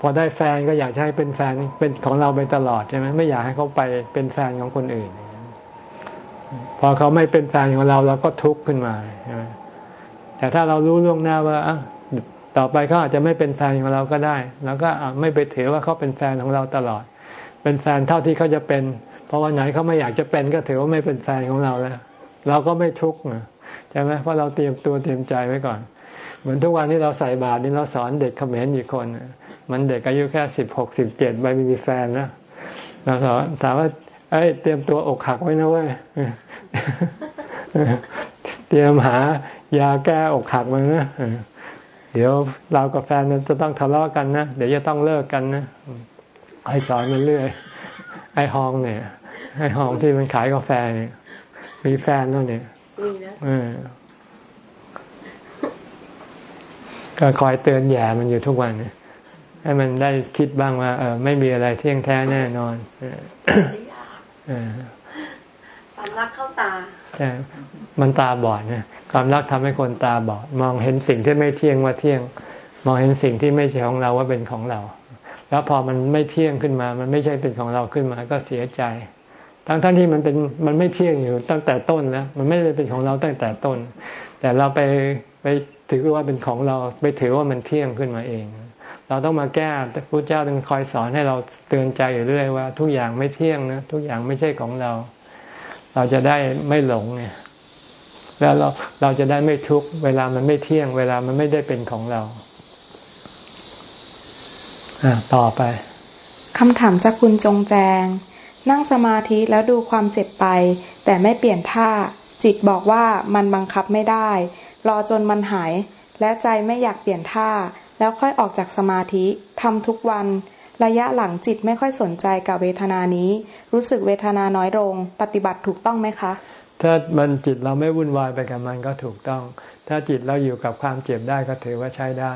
พอได้แฟนก็อยากจะให้เป็นแฟนเป็นของเราไปตลอดใช่ไหมไม่อยากให้เขาไปเป็นแฟนของคนอื่น พอเขาไม่เป็นแฟนของเราเราก็ทุกข์ขึ้นมาใช่ไหมแต่ถ้าเรารู้ล่วงหน้าว่าต่อไปเขาอาจจะไม่เป็นแฟนของเราก็ได้เราก็ไม่ไปถือว่าเขาเป็นแฟนของเราตลอด เป็นแฟนเท่าที่เขาจะเป็น เพราะวันไหนเขาไม่อยากจะเป็นก็ถือว่าไม่เป็นแฟนของเราแล้ว เราก็ไม่ทุกข์ใช่ไหมเพราะเราเตรียมตัวเตรียมใจไว้ก่อน เหมือนทุกวันที่เราใส่บาตรนี่เราสอนเด็กเขมรอีกคน มันเด็กอายุแค่สิบหกสิบเจ็ดไม่มีแฟนนะเราสอนถามว่า เอ้ยเตรียมตัวอกหักไว้นะเว้ยเตรียมหายาแก้อกหักมานะเดี๋ยวเรากับแฟนจะต้องทะเลาะกันนะเดี๋ยวจะต้องเลิกกันนะไอ้สอนมันเรื่อย ไอ้ฮองเนี่ย ไอ้ฮองที่มันขายกาแฟเนี่ยมีแฟนแล้วเนี่ยก็คอยเตือนแย่มันอยู่ทุกวันให้มันได้คิดบ้างว่าเออไม่มีอะไรเที่ยงแท้แน่นอน ความรักเข้าตาใช่มันตาบอดเนี่ยความรักทำให้คนตาบอด มองเห็นสิ่งที่ไม่เที่ยงว่าเที่ยง มองเห็นสิ่งที่ไม่ใช่ของเราว่าเป็นของเรา แล้วพอมันไม่เที่ยงขึ้นมา มันไม่ใช่เป็นของเราขึ้นมา ก็เสียใจ ทั้งท่านที่มันเป็นมันไม่เที่ยงอยู่ตั้งแต่ต้นแล้วมันไม่ได้เป็นของเราตั้งแต่ต้น แต่เราไปไปถือว่าเป็นของเรา ไปถือว่ามันเที่ยงขึ้นมาเอง เราต้องมาแก้พระเจ้าต้องคอยสอนให้เราเตือนใจอยู่เรื่อยว่า ทุกอย่างไม่เที่ยงนะทุกอย่างไม่ใช่ของเรา เราจะได้ไม่หลงเนี่ยแล้วเราเราจะได้ไม่ทุกเวลามันไม่เที่ยง เวลามันไม่ได้เป็นของเราต่อไปคำถามจากคุณจงแจง นั่งสมาธิแล้วดูความเจ็บไป แต่ไม่เปลี่ยนท่า จิตบอกว่ามันบังคับไม่ได้ รอจนมันหาย และใจไม่อยากเปลี่ยนท่า แล้วค่อยออกจากสมาธิทำทุกวัน ระยะหลังจิตไม่ค่อยสนใจกับเวทนานี้ รู้สึกเวทนาน้อยลง ปฏิบัติถูกต้องไหมคะ ถ้ามันจิตเราไม่วุ่นวายไปกับมันก็ถูกต้อง ถ้าจิตเราอยู่กับความเจ็บได้ก็ถือว่าใช้ได้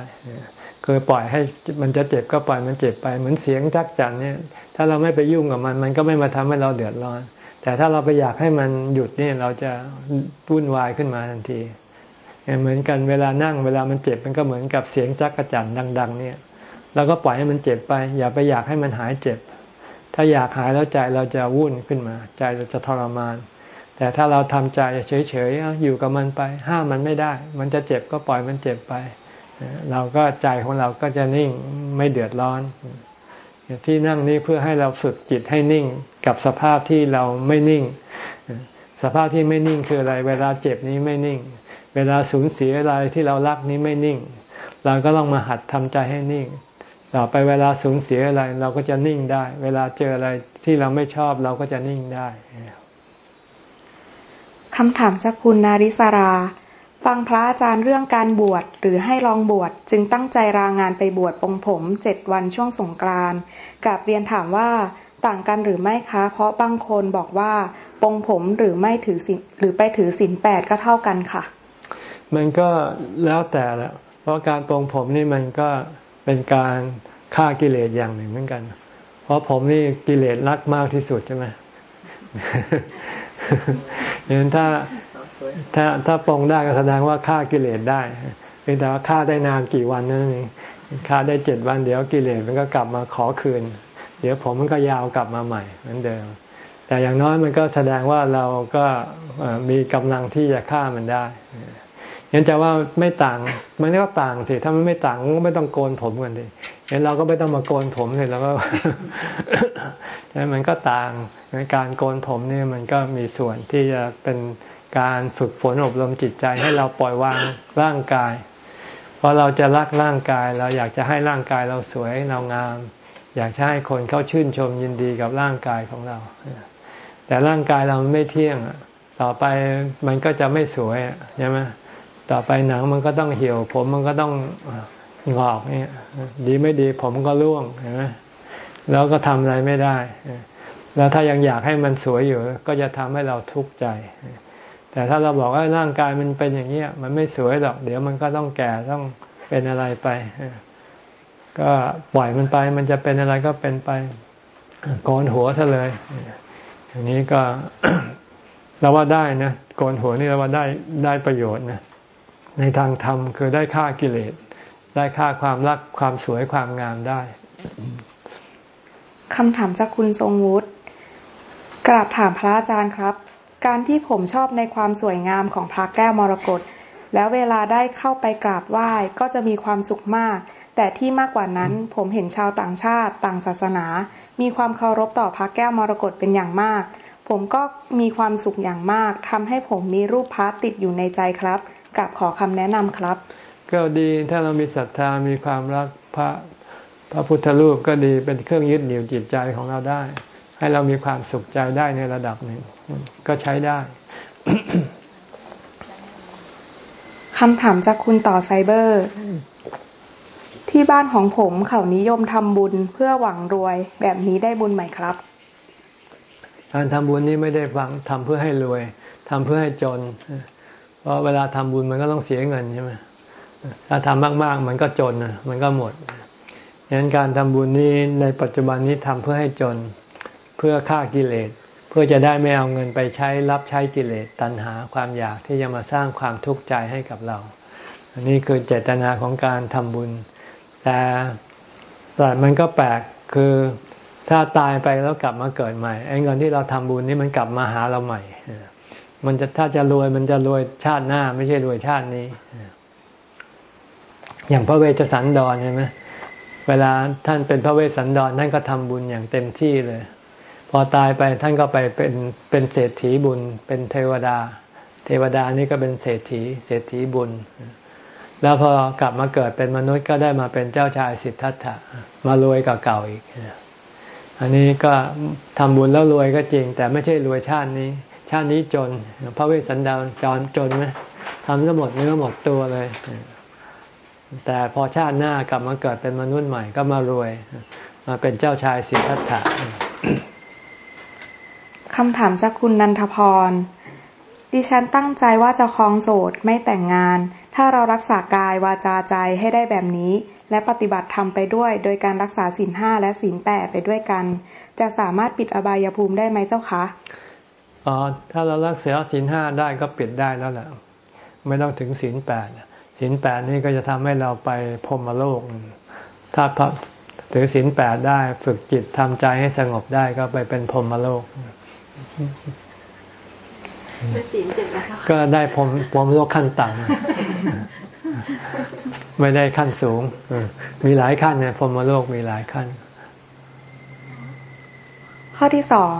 คือปล่อยให้มันจะเจ็บก็ปล่อยมันเจ็บไป เหมือนเสียงจักจั่นเนี่ยถ้าเราไม่ไปยุ่งกับมัน มันก็ไม่มาทำให้เราเดือดร้อน แต่ถ้าเราไปอยากให้มันหยุดนี่เราจะวุ่นวายขึ้นมาทันที เหมือนกันเวลานั่งเวลามันเจ็บมันก็เหมือนกับเสียงจักกระจันดัง ๆ เนี่ยเราก็ปล่อยให้มันเจ็บไป อย่าไปอยากให้มันหายเจ็บ ถ้าอยากหายแล้วใจเราจะวุ่นขึ้นมา ใจเราจะทรมาน แต่ถ้าเราทำใจเฉยๆอยู่กับมันไป ห้ามมันไม่ได้ มันจะเจ็บก็ปล่อยมันเจ็บไป เราก็ใจของเราก็จะนิ่งไม่เดือดร้อนที่นั่งนี้เพื่อให้เราฝึกจิตให้นิ่งกับสภาพที่เราไม่นิ่ง สภาพที่ไม่นิ่งคืออะไร เวลาเจ็บนี้ไม่นิ่ง เวลาสูญเสียอะไรที่เรารักนี้ไม่นิ่ง เราก็ต้องมาหัดทำใจให้นิ่ง ต่อไปเวลาสูญเสียอะไร เราก็จะนิ่งได้ เวลาเจออะไรที่เราไม่ชอบเราก็จะนิ่งได้คำถามจากคุณนาริสรา ฟังพระอาจารย์เรื่องการบวชหรือให้ลองบวชจึงตั้งใจรางานไปบวชปงผมเจ็ดวันช่วงสงกรานกับเรียนถามว่าต่างกันหรือไม่คะ เพราะบางคนบอกว่าปงผมหรือไม่ถือสิหรือไปถือสินแปดก็เท่ากันค่ะ มันก็แล้วแต่ละเพราะการปงผมนี่มันก็เป็นการฆ่ากิเลสอย่างหนึ่งเหมือนกัน เพราะผมนี่กิเลสรักมากที่สุดใช่ไหมเห็นถ้าถ้าถ้าปองได้ก็แสดงว่าฆ่ากิเลสได้เพียงแต่ว่าฆ่าได้นานกี่วันนั่นเองฆ่าได้เจ็ดวันเดี๋ยวกิเลสมันก็กลับมาขอคืน เดี๋ยวผมมันก็ยาวกลับมาใหม่เหมือนเดิม แต่อย่างน้อยมันก็แสดงว่าเราก็มีกำลังที่จะฆ่ามันได้ ยันจะว่าไม่ต่าง มันก็ต่างสิถ้ามันไม่ต่างก็ไม่ต้องโกนผมกันดิเห็นเราก็ไม่ต้องมาโกนผมเลยแล้วก็มันก็ต่างในการโกนผมนี่มันก็มีส่วนที่จะเป็นการฝึกฝนอบรมจิตใจให้เราปล่อยวางร่างกาย เพราะเราจะรักร่างกาย เราอยากจะให้ร่างกายเราสวยเรางาม อยากจะให้คนเขาชื่นชมยินดีกับร่างกายของเรา แต่ร่างกายเราไม่เที่ยงต่อไปมันก็จะไม่สวยใช่ไหม ต่อไปหนังมันก็ต้องเหี่ยว ผมมันก็ต้องงอกเนี่ยดีไม่ดีผมก็ร่วงเห็นไหมแล้วก็ทำอะไรไม่ได้ แล้วถ้ายังอยากให้มันสวยอยู่ ก็จะทำให้เราทุกข์ใจ แต่ถ้าเราบอกว่าร่างกายมันเป็นอย่างนี้มันไม่สวยหรอก เดี๋ยวมันก็ต้องแก่ต้องเป็นอะไรไป ก็ปล่อยมันไป มันจะเป็นอะไรก็เป็นไปโกนหัวซะเลยอย่างนี้ก็เราว่าได้นะโกนหัวนี่เราว่าได้ได้ประโยชน์นะ ในทางธรรมคือได้ฆ่ากิเลส ได้ฆ่าความรักความสวยความงามได้คำถามจากคุณทรงวุฒิกราบถามพระอาจารย์ครับ การที่ผมชอบในความสวยงามของพระแก้วมรกตแล้วเวลาได้เข้าไปกราบไหว้ก็จะมีความสุขมาก แต่ที่มากกว่านั้นผมเห็นชาวต่างชาติต่างศาสนา มีความเคารพต่อพระแก้วมรกตเป็นอย่างมาก ผมก็มีความสุขอย่างมากทำให้ผมมีรูปพระติดอยู่ในใจครับ กับขอคำแนะนำครับ ก็ดีถ้าเรามีศรัทธามีความรักพระพระพุทธรูปก็ดีเป็นเครื่องยึดเหนี่ยวจิตใจของเราได้ ให้เรามีความสุขใจได้ในระดับหนึ่ง ก็ใช้ได้คำถามจากคุณต่อไซเบอร์ ที่บ้านของผมเขานิยมทำบุญเพื่อหวังรวย แบบนี้ได้บุญไหมครับ การทำบุญนี้ไม่ได้หวังทำเพื่อให้รวยทำเพื่อให้จนเพ ราะเวลาทำบุญมันก็ต้องเสียเงินใช่ไหมถ้าทำมาก ๆ มันก็จนนะมันก็หมดดังนั้นการทำบุญนี้ในปัจจุบันนี้ทำเพื่อให้จนเพื่อฆ่ากิเลส เพื่อจะได้ไม่เอาเงินไปใช้รับใช้กิเลสตัณหาความอยากที่จะมาสร้างความทุกข์ใจให้กับเรา อันนี้คือเจตนาของการทำบุญ แต่แต่มันก็แปลกคือถ้าตายไปแล้วกลับมาเกิดใหม่ไอ้เงินที่เราทำบุญนี่มันกลับมาหาเราใหม่ มันจะถ้าจะรวยมันจะรวยชาติหน้า ไม่ใช่รวยชาตินี้ อย่างพระเวชสันดรใช่ไหมเวลาท่านเป็นพระเวสสันดรท่านก็ทำบุญอย่างเต็มที่เลย พอตายไปท่านก็ไปเป็นเป็นเศรษฐีบุญ เป็นเทวดา เทวดานี่ก็เป็นเศรษฐี เศรษฐีบุญ แล้วพอกลับมาเกิดเป็นมนุษย์ก็ได้มาเป็นเจ้าชายสิทธัตถะมารวยกับเก่าอีก อันนี้ก็ทำบุญแล้วรวยก็จริง แต่ไม่ใช่รวยชาตินี้ ชาตินี้จน พระเวสสันดรจรจนไหมทำซะหมดเนื้อหมดตัวเลย แต่พอชาติหน้ากลับมาเกิดเป็นมนุษย์ใหม่ก็มารวย มาเป็นเจ้าชายสิทธัตถะคำถามจากคุณนันทพร ดิฉันตั้งใจว่าจะคลองโสดไม่แต่งงาน ถ้าเรารักษากายวาจาใจให้ได้แบบนี้ และปฏิบัติธรรมไปด้วย โดยการรักษาศีลห้าและศีลแปดไปด้วยกัน จะสามารถปิดอบายภูมิได้ไหมเจ้าคะ อ๋อถ้าเรารักษาศีลห้าได้ก็ปิดได้แล้วแหละไม่ต้องถึงศีลแปดศีลแปดนี่ก็จะทำให้เราไปพรมโลก ถ้าถือศีลแปดได้ฝึกจิตทำใจให้สงบได้ก็ไปเป็นพรมโลกก็ได้พรมพรมโลกขั้นต่ำไม่ได้ขั้นสูงมีหลายขั้นเนี่ยพรมโลกมีหลายขั้น ข้อที่สอง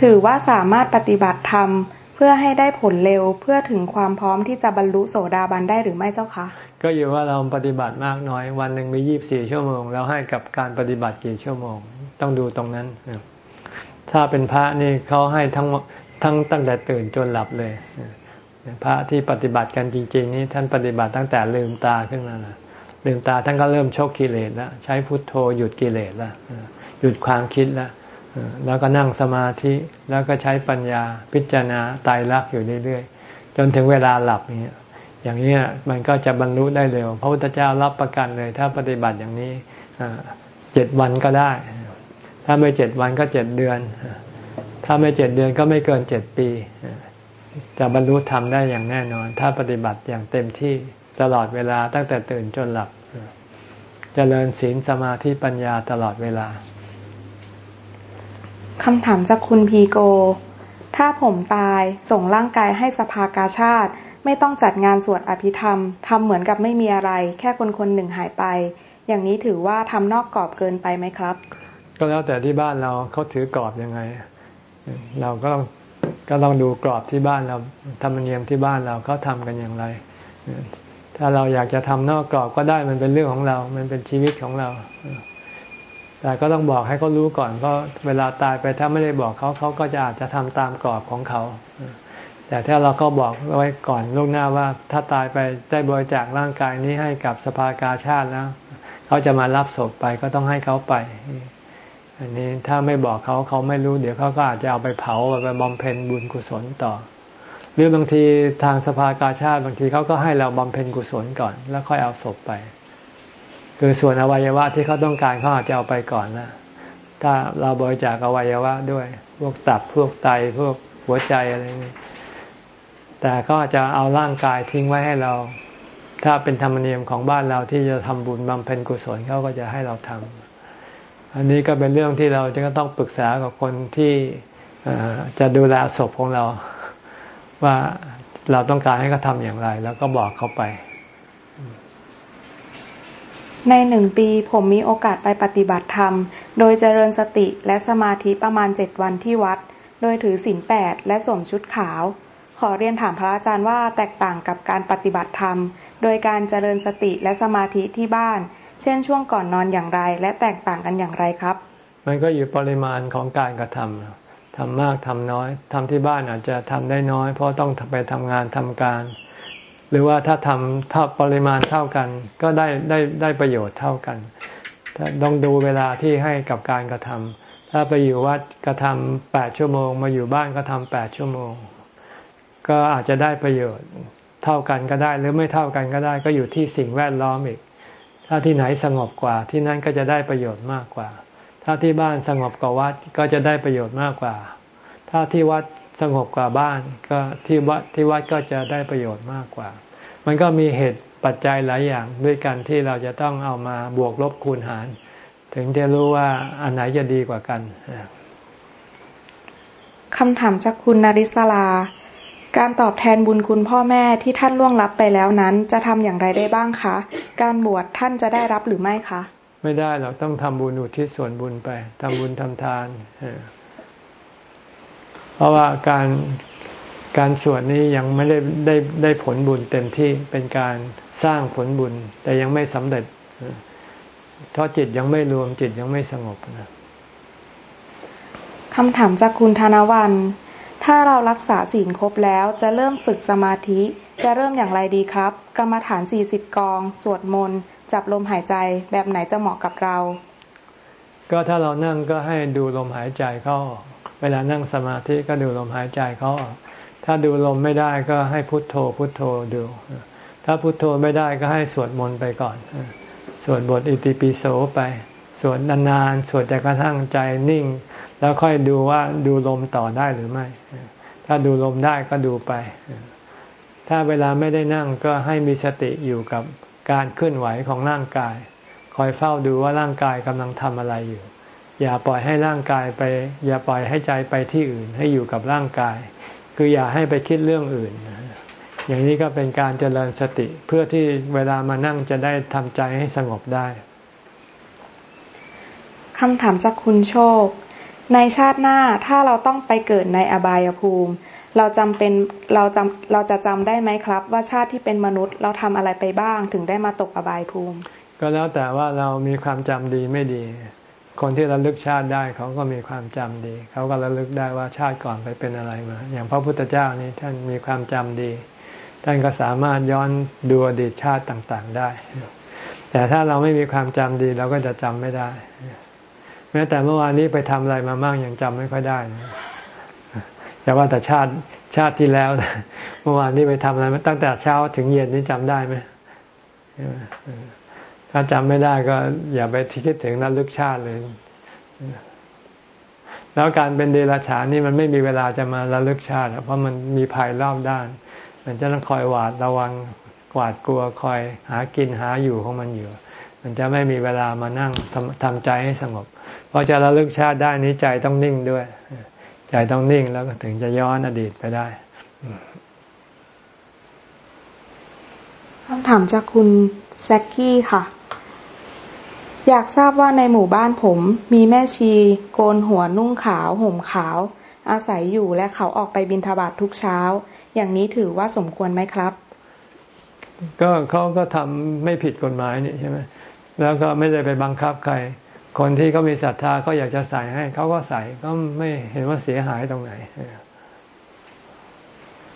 ถือว่าสามารถปฏิบัติธรรมเพื่อให้ได้ผลเร็วเพื่อถึงความพร้อมที่จะบรรลุโสดาบันได้หรือไม่เจ้าคะก็อยู่ว่าเราปฏิบัติมากน้อย วันหนึ่งมียี่บสี่ชั่วโมง แล้วให้กับการปฏิบัติกี่ชั่วโมง ต้องดูตรงนั้น ถ้าเป็นพระนี่เขาให้ทั้งทั้งตั้งแต่ตื่นจนหลับเลยพระที่ปฏิบัติกันจริง ๆ นี่ท่านปฏิบัติตั้งแต่ลืมตาขึ้นมานะลืมตาท่านก็เริ่มชกกิเลสแล้วใช้พุทโธหยุดกิเลสแล้วหยุดความคิดแล้ว แล้วก็นั่งสมาธิแล้วก็ใช้ปัญญาพิจารณาตายรักอยู่เรื่อยๆ จนถึงเวลาหลับอย่างเงี้ยอย่างนี้มันก็จะบรรลุได้เร็ว พระพุทธเจ้ารับประกันเลย ถ้าปฏิบัติอย่างนี้เจ็ดวันก็ได้ ถ้าไม่เจ็ดวันก็เจ็ดเดือน ถ้าไม่เจ็ดเดือนก็ไม่เกินเจ็ดปี จะบรรลุธรรมได้อย่างแน่นอน ถ้าปฏิบัติอย่างเต็มที่ตลอดเวลาตั้งแต่ตื่นจนหลับจเจริญศีลสมาธิปัญญาตลอดเวลา คำถามจากคุณพีโก ถ้าผมตายส่งร่างกายให้สภากาชาติ ไม่ต้องจัดงานสวดอภิธรรมทำเหมือนกับไม่มีอะไร แค่คนคนหนึ่งหายไป อย่างนี้ถือว่าทำนอกกรอบเกินไปไหมครับ ก็แล้วแต่ที่บ้านเราเขาถือกรอบยังไง เราก็ต้องก็ต้องดูกรอบที่บ้านเราธรรมเนียมที่บ้านเราเขาทากันอย่างไร ถ้าเราอยากจะทำนอกกรอบก็ได้มันเป็นเรื่องของเรา มันเป็นชีวิตของเรา แต่ก็ต้องบอกให้เขารู้ก่อนเพราะเวลาตายไปถ้าไม่ได้บอกเขาเขาก็จะอาจจะทำตามกรอบของเขา แต่ถ้าเราก็บอกไว้ก่อนล่วงหน้าว่า ถ้าตายไปได้บริจาคร่างกายนี้ให้กับสภากาชาติแล้วเขาจะมารับศพไปก็ต้องให้เขาไป อันนี้ถ้าไม่บอกเขาเขาไม่รู้เดี๋ยวเขาก็อาจจะเอาไปเผาไปบำเพ็ญบุญกุศลต่อ หรือบางทีทางสภากาชาติบางทีเขาก็ให้เราบำเพ็ญกุศลก่อน แล้วค่อยเอาศพไป คือส่วนอวัยวะที่เขาต้องการเขาอาจจะเอาไปก่อนนะ ถ้าเราบริจาคอวัยวะด้วย พวกตับพวกไตพวกหัวใจอะไรนี้ แต่ก็จะเอาร่างกายทิ้งไว้ให้เรา ถ้าเป็นธรรมเนียมของบ้านเราที่จะทำบุญบำเพ็ญกุศลเขาก็จะให้เราทำอันนี้ก็เป็นเรื่องที่เราจะต้องปรึกษากับคนที่จะดูแลศพของเรา ว่าเราต้องการให้เขาทำอย่างไร แล้วก็บอกเขาไป ในหนึ่งปีผมมีโอกาสไปปฏิบัติธรรม โดยเจริญสติและสมาธิประมาณเจ็ดวันที่วัด โดยถือศีลแปดและสวมชุดขาว ขอเรียนถามพระอาจารย์ว่าแตกต่างกับการปฏิบัติธรรม โดยการเจริญสติและสมาธิที่บ้าน เช่นช่วงก่อนนอนอย่างไร และแตกต่างกันอย่างไรครับ มันก็อยู่ปริมาณของการกระทำทำมากทำน้อยทำที่บ้านอาจจะทำได้น้อย เพราะต้องไปทำงานทำการ หรือว่าถ้าทำเท่าปริมาณเท่ากัน ก็ได้ได้ได้ประโยชน์เท่ากันต้องดูเวลาที่ให้กับการกระทำถ้าไปอยู่วัดกระทำแปดชั่วโมง มาอยู่บ้านก็ทำแปดชั่วโมง ก็อาจจะได้ประโยชน์เท่ากันก็ได้ หรือไม่เท่ากันก็ได้ ก็อยู่ที่สิ่งแวดล้อมอีก ถ้าที่ไหนสงบกว่าที่นั่นก็จะได้ประโยชน์มากกว่า ถ้าที่บ้านสงบกว่าวัดก็จะได้ประโยชน์มากกว่า ถ้าที่วัดสงบกว่าบ้านก็ที่วัดที่วัดก็จะได้ประโยชน์มากกว่า มันก็มีเหตุปัจจัยหลายอย่างด้วยกันที่เราจะต้องเอามาบวกลบคูณหาร ถึงจะรู้ว่าอันไหนจะดีกว่ากันคำถามจากคุณนาริศลา การตอบแทนบุญคุณพ่อแม่ที่ท่านล่วงลับไปแล้วนั้น จะทำอย่างไรได้บ้างคะ การบวชท่านจะได้รับหรือไม่คะ ไม่ได้เราต้องทำบุญอุทิศส่วนบุญไปทำบุญทำทาน เพราะว่าการ การสวดนี้ยังไม่ได้ได้ได้ผลบุญเต็มที่เป็นการสร้างผลบุญ แต่ยังไม่สำเร็จเพราะจิตยังไม่รวมจิตยังไม่สงบนะคำถามจากคุณธนวัน ถ้าเรารักษาศีลครบแล้วจะเริ่มฝึกสมาธิ จะเริ่มอย่างไรดีครับ กรรมฐานสี่สิบกอง สวดมนต์ จับลมหายใจแบบไหนจะเหมาะกับเรา ก็ถ้าเรานั่งก็ให้ดูลมหายใจเข้าเวลานั่งสมาธิก็ดูลมหายใจเข้า ถ้าดูลมไม่ได้ก็ให้พุทโธพุทโธดู ถ้าพุทโธไม่ได้ก็ให้สวดมนต์ไปก่อนสวดบทอิติปิโสไปสวดนานๆสวดจนกระทั่งใจนิ่ง แล้วค่อยดูว่าดูลมต่อได้หรือไม่ ถ้าดูลมได้ก็ดูไป ถ้าเวลาไม่ได้นั่งก็ให้มีสติอยู่กับการเคลื่อนไหวของร่างกาย คอยเฝ้าดูว่าร่างกายกำลังทำอะไรอยู่ อย่าปล่อยให้ร่างกายไป อย่าปล่อยให้ใจไปที่อื่นให้อยู่กับร่างกาย คืออย่าให้ไปคิดเรื่องอื่น อย่างนี้ก็เป็นการเจริญสติเพื่อที่เวลามานั่งจะได้ทำใจให้สงบได้คำถามจากคุณโชค ในชาติหน้าถ้าเราต้องไปเกิดในอบายภูมิ เราจำเป็นเราจำเราจะจำได้ไหมครับ ว่าชาติที่เป็นมนุษย์ เราทำอะไรไปบ้างถึงได้มาตกอบายภูมิ ก็แล้วแต่ว่าเรามีความจำดีไม่ดี คนที่ระลึกชาติได้เขาก็มีความจำดี เขาก็ระลึกได้ว่าชาติก่อนไปเป็นอะไรมา อย่างพระพุทธเจ้านี่ท่านมีความจำดี ท่านก็สามารถย้อนดูอดีตชาติต่างๆได้ แต่ถ้าเราไม่มีความจำดีเราก็จะจำไม่ได้ แม้แต่เมื่อวานนี้ไปทำอะไรมาบ้างยังจำไม่ค่อยได้แต่ว่าแต่ชาติชาติที่แล้ว เมื่อวานนี้ไปทำอะไรมาตั้งแต่เช้าถึงเย็นนี่จำได้ไหม ถ้าจำไม่ได้ก็อย่าไปคิดถึงนั้นลึกชาติเลย แล้วการเป็นเดรัจฉานนี่มันไม่มีเวลาจะมาระลึกชาติ เพราะมันมีภัยรอบด้าน มันจะต้องคอยหวาดระวังหวาดกลัวคอยหากินหาอยู่ของมันอยู่ มันจะไม่มีเวลามานั่งทำทำใจให้สงบ เพราะจะระลึกชาติได้นี้ใจต้องนิ่งด้วย ใจต้องนิ่งแล้วถึงจะย้อนอดีตไปได้คำถามจากคุณแซกกี้ค่ะ อยากทราบว่าในหมู่บ้านผม มีแม่ชี โกนหัวนุ่งขาว ห่มขาว อาศัยอยู่และเขาออกไปบินทบาททุกเช้า อย่างนี้ถือว่าสมควรไหมครับ ก็เขาก็ทำไม่ผิดกฎหมายนี่ใช่ไหมแล้วก็ไม่ได้ไปบังคับใคร คนที่เขามีศรัทธาเขาอยากจะใส่ให้เขาก็ใส่ก็ไม่เห็นว่าเสียหายตรงไหน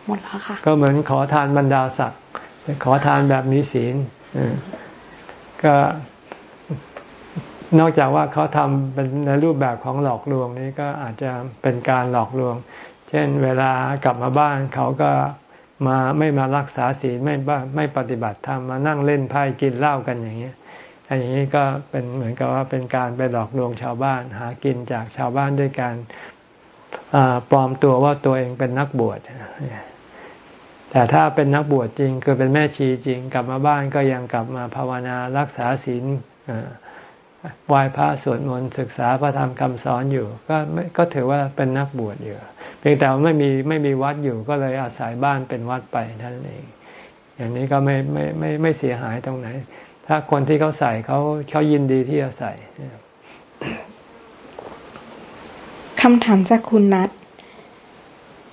หมดแล้วค่ะก็เหมือนขอทานบรรดาศักดิ์ขอทานแบบมีศีลก็ นอกจากว่าเขาทำเป็นในรูปแบบของหลอกลวงนี้ก็อาจจะเป็นการหลอกลวง เช่น เวลากลับมาบ้านเขาก็มาไม่มารักษาศีลไม่ไม่ปฏิบัติธรรมมานั่งเล่นไพ่กินเหล้ากันอย่างนี้อันนี้ก็เป็นเหมือนกับว่าเป็นการไปหลอกลวงชาวบ้าน หากินจากชาวบ้านด้วยการปลอมตัวว่าตัวเองเป็นนักบวชแต่ถ้าเป็นนักบวชจริงคือเป็นแม่ชีจริง กลับมาบ้านก็ยังกลับมาภาวนารักษาศีล ไหว้พระสวดมนต์ศึกษาพระธรรมคำสอนอยู่ ก็ก็ถือว่าเป็นนักบวชอยู่เพียงแต่ไม่มีไม่มีวัดอยู่ก็เลยอาศัยบ้านเป็นวัดไปท่านเอง อย่างนี้ก็ไม่ไม่ไม่ไม่เสียหายตรงไหน ถ้าคนที่เขาใส่เขาเขายินดีที่จะใส่คำถามจากคุณนัท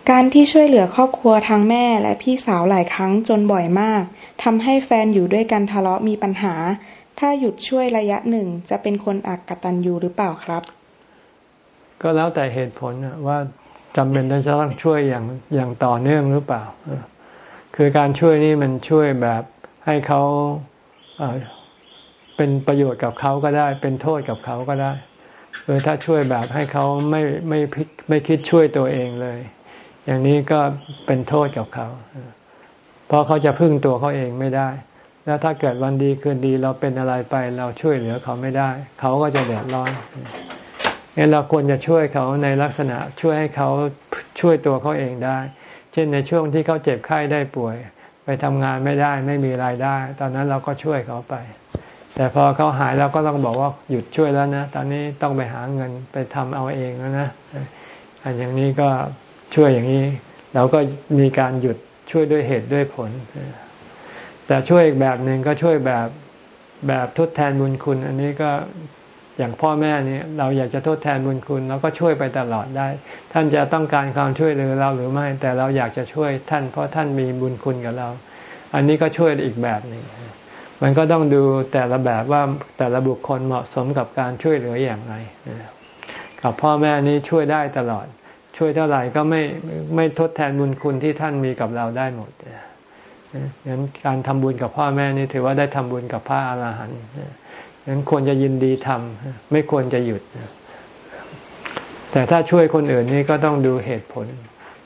การที่ช่วยเหลือครอบครัวทางแม่และพี่สาวหลายครั้งจนบ่อยมากทำให้แฟนอยู่ด้วยกันทะเลาะมีปัญหา ถ้าหยุดช่วยระยะหนึ่งจะเป็นคนอักกตันยูหรือเปล่าครับ ก็แล้วแต่เหตุผลว่าจำเป็นจะต้องช่วยอย่างอย่างต่อเนื่องหรือเปล่า คือการช่วยนี่มันช่วยแบบให้เขาเป็นประโยชน์กับเขาก็ได้ เป็นโทษกับเขาก็ได้คือถ้าช่วยแบบให้เขาไม่ไม่ไม่คิดช่วยตัวเองเลย อย่างนี้ก็เป็นโทษกับเขา เพราะเขาจะพึ่งตัวเขาเองไม่ได้ แล้วถ้าเกิดวันดีคืนดีเราเป็นอะไรไปเราช่วยเหลือเขาไม่ได้ เขาก็จะเดือดร้อนงั้นเราควรจะช่วยเขาในลักษณะช่วยให้เขาช่วยตัวเขาเองได้ เช่นในช่วงที่เขาเจ็บไข้ได้ป่วย ไปทำงานไม่ได้ไม่มีรายได้ ตอนนั้นเราก็ช่วยเขาไป แต่พอเขาหายเราก็ต้องบอกว่าหยุดช่วยแล้วนะ ตอนนี้ต้องไปหาเงินไปทำเอาเองแล้วนะอันอย่างนี้ก็ช่วยอย่างนี้ เราก็มีการหยุดช่วยด้วยเหตุด้วยผล แต่ช่วยอีกแบบหนึ่งก็ช่วยแบบแบบทดแทนบุญคุณ อันนี้ก็อย่างพ่อแม่นี่เราอยากจะทดแทนบุญคุณเราก็ช่วยไปตลอดได้ ท่านจะต้องการความช่วยเหลือเราหรือไม่ แต่เราอยากจะช่วยท่าน เพราะท่านมีบุญคุณกับเรา อันนี้ก็ช่วยอีกแบบหนึ่งมันก็ต้องดูแต่ละแบบว่าแต่ละบุคคลเหมาะสมกับการช่วยเหลืออย่างไรกับพ่อแม่นี้ช่วยได้ตลอด ช่วยเท่าไหร่ก็ไม่ไม่ทดแทนบุญคุณที่ท่านมีกับเราได้หมด งั้นการทำบุญกับพ่อแม่นี่ถือว่าได้ทำบุญกับพระอรหันต์งั้นควรจะยินดีทำไม่ควรจะหยุด แต่ถ้าช่วยคนอื่นนี่ก็ต้องดูเหตุผล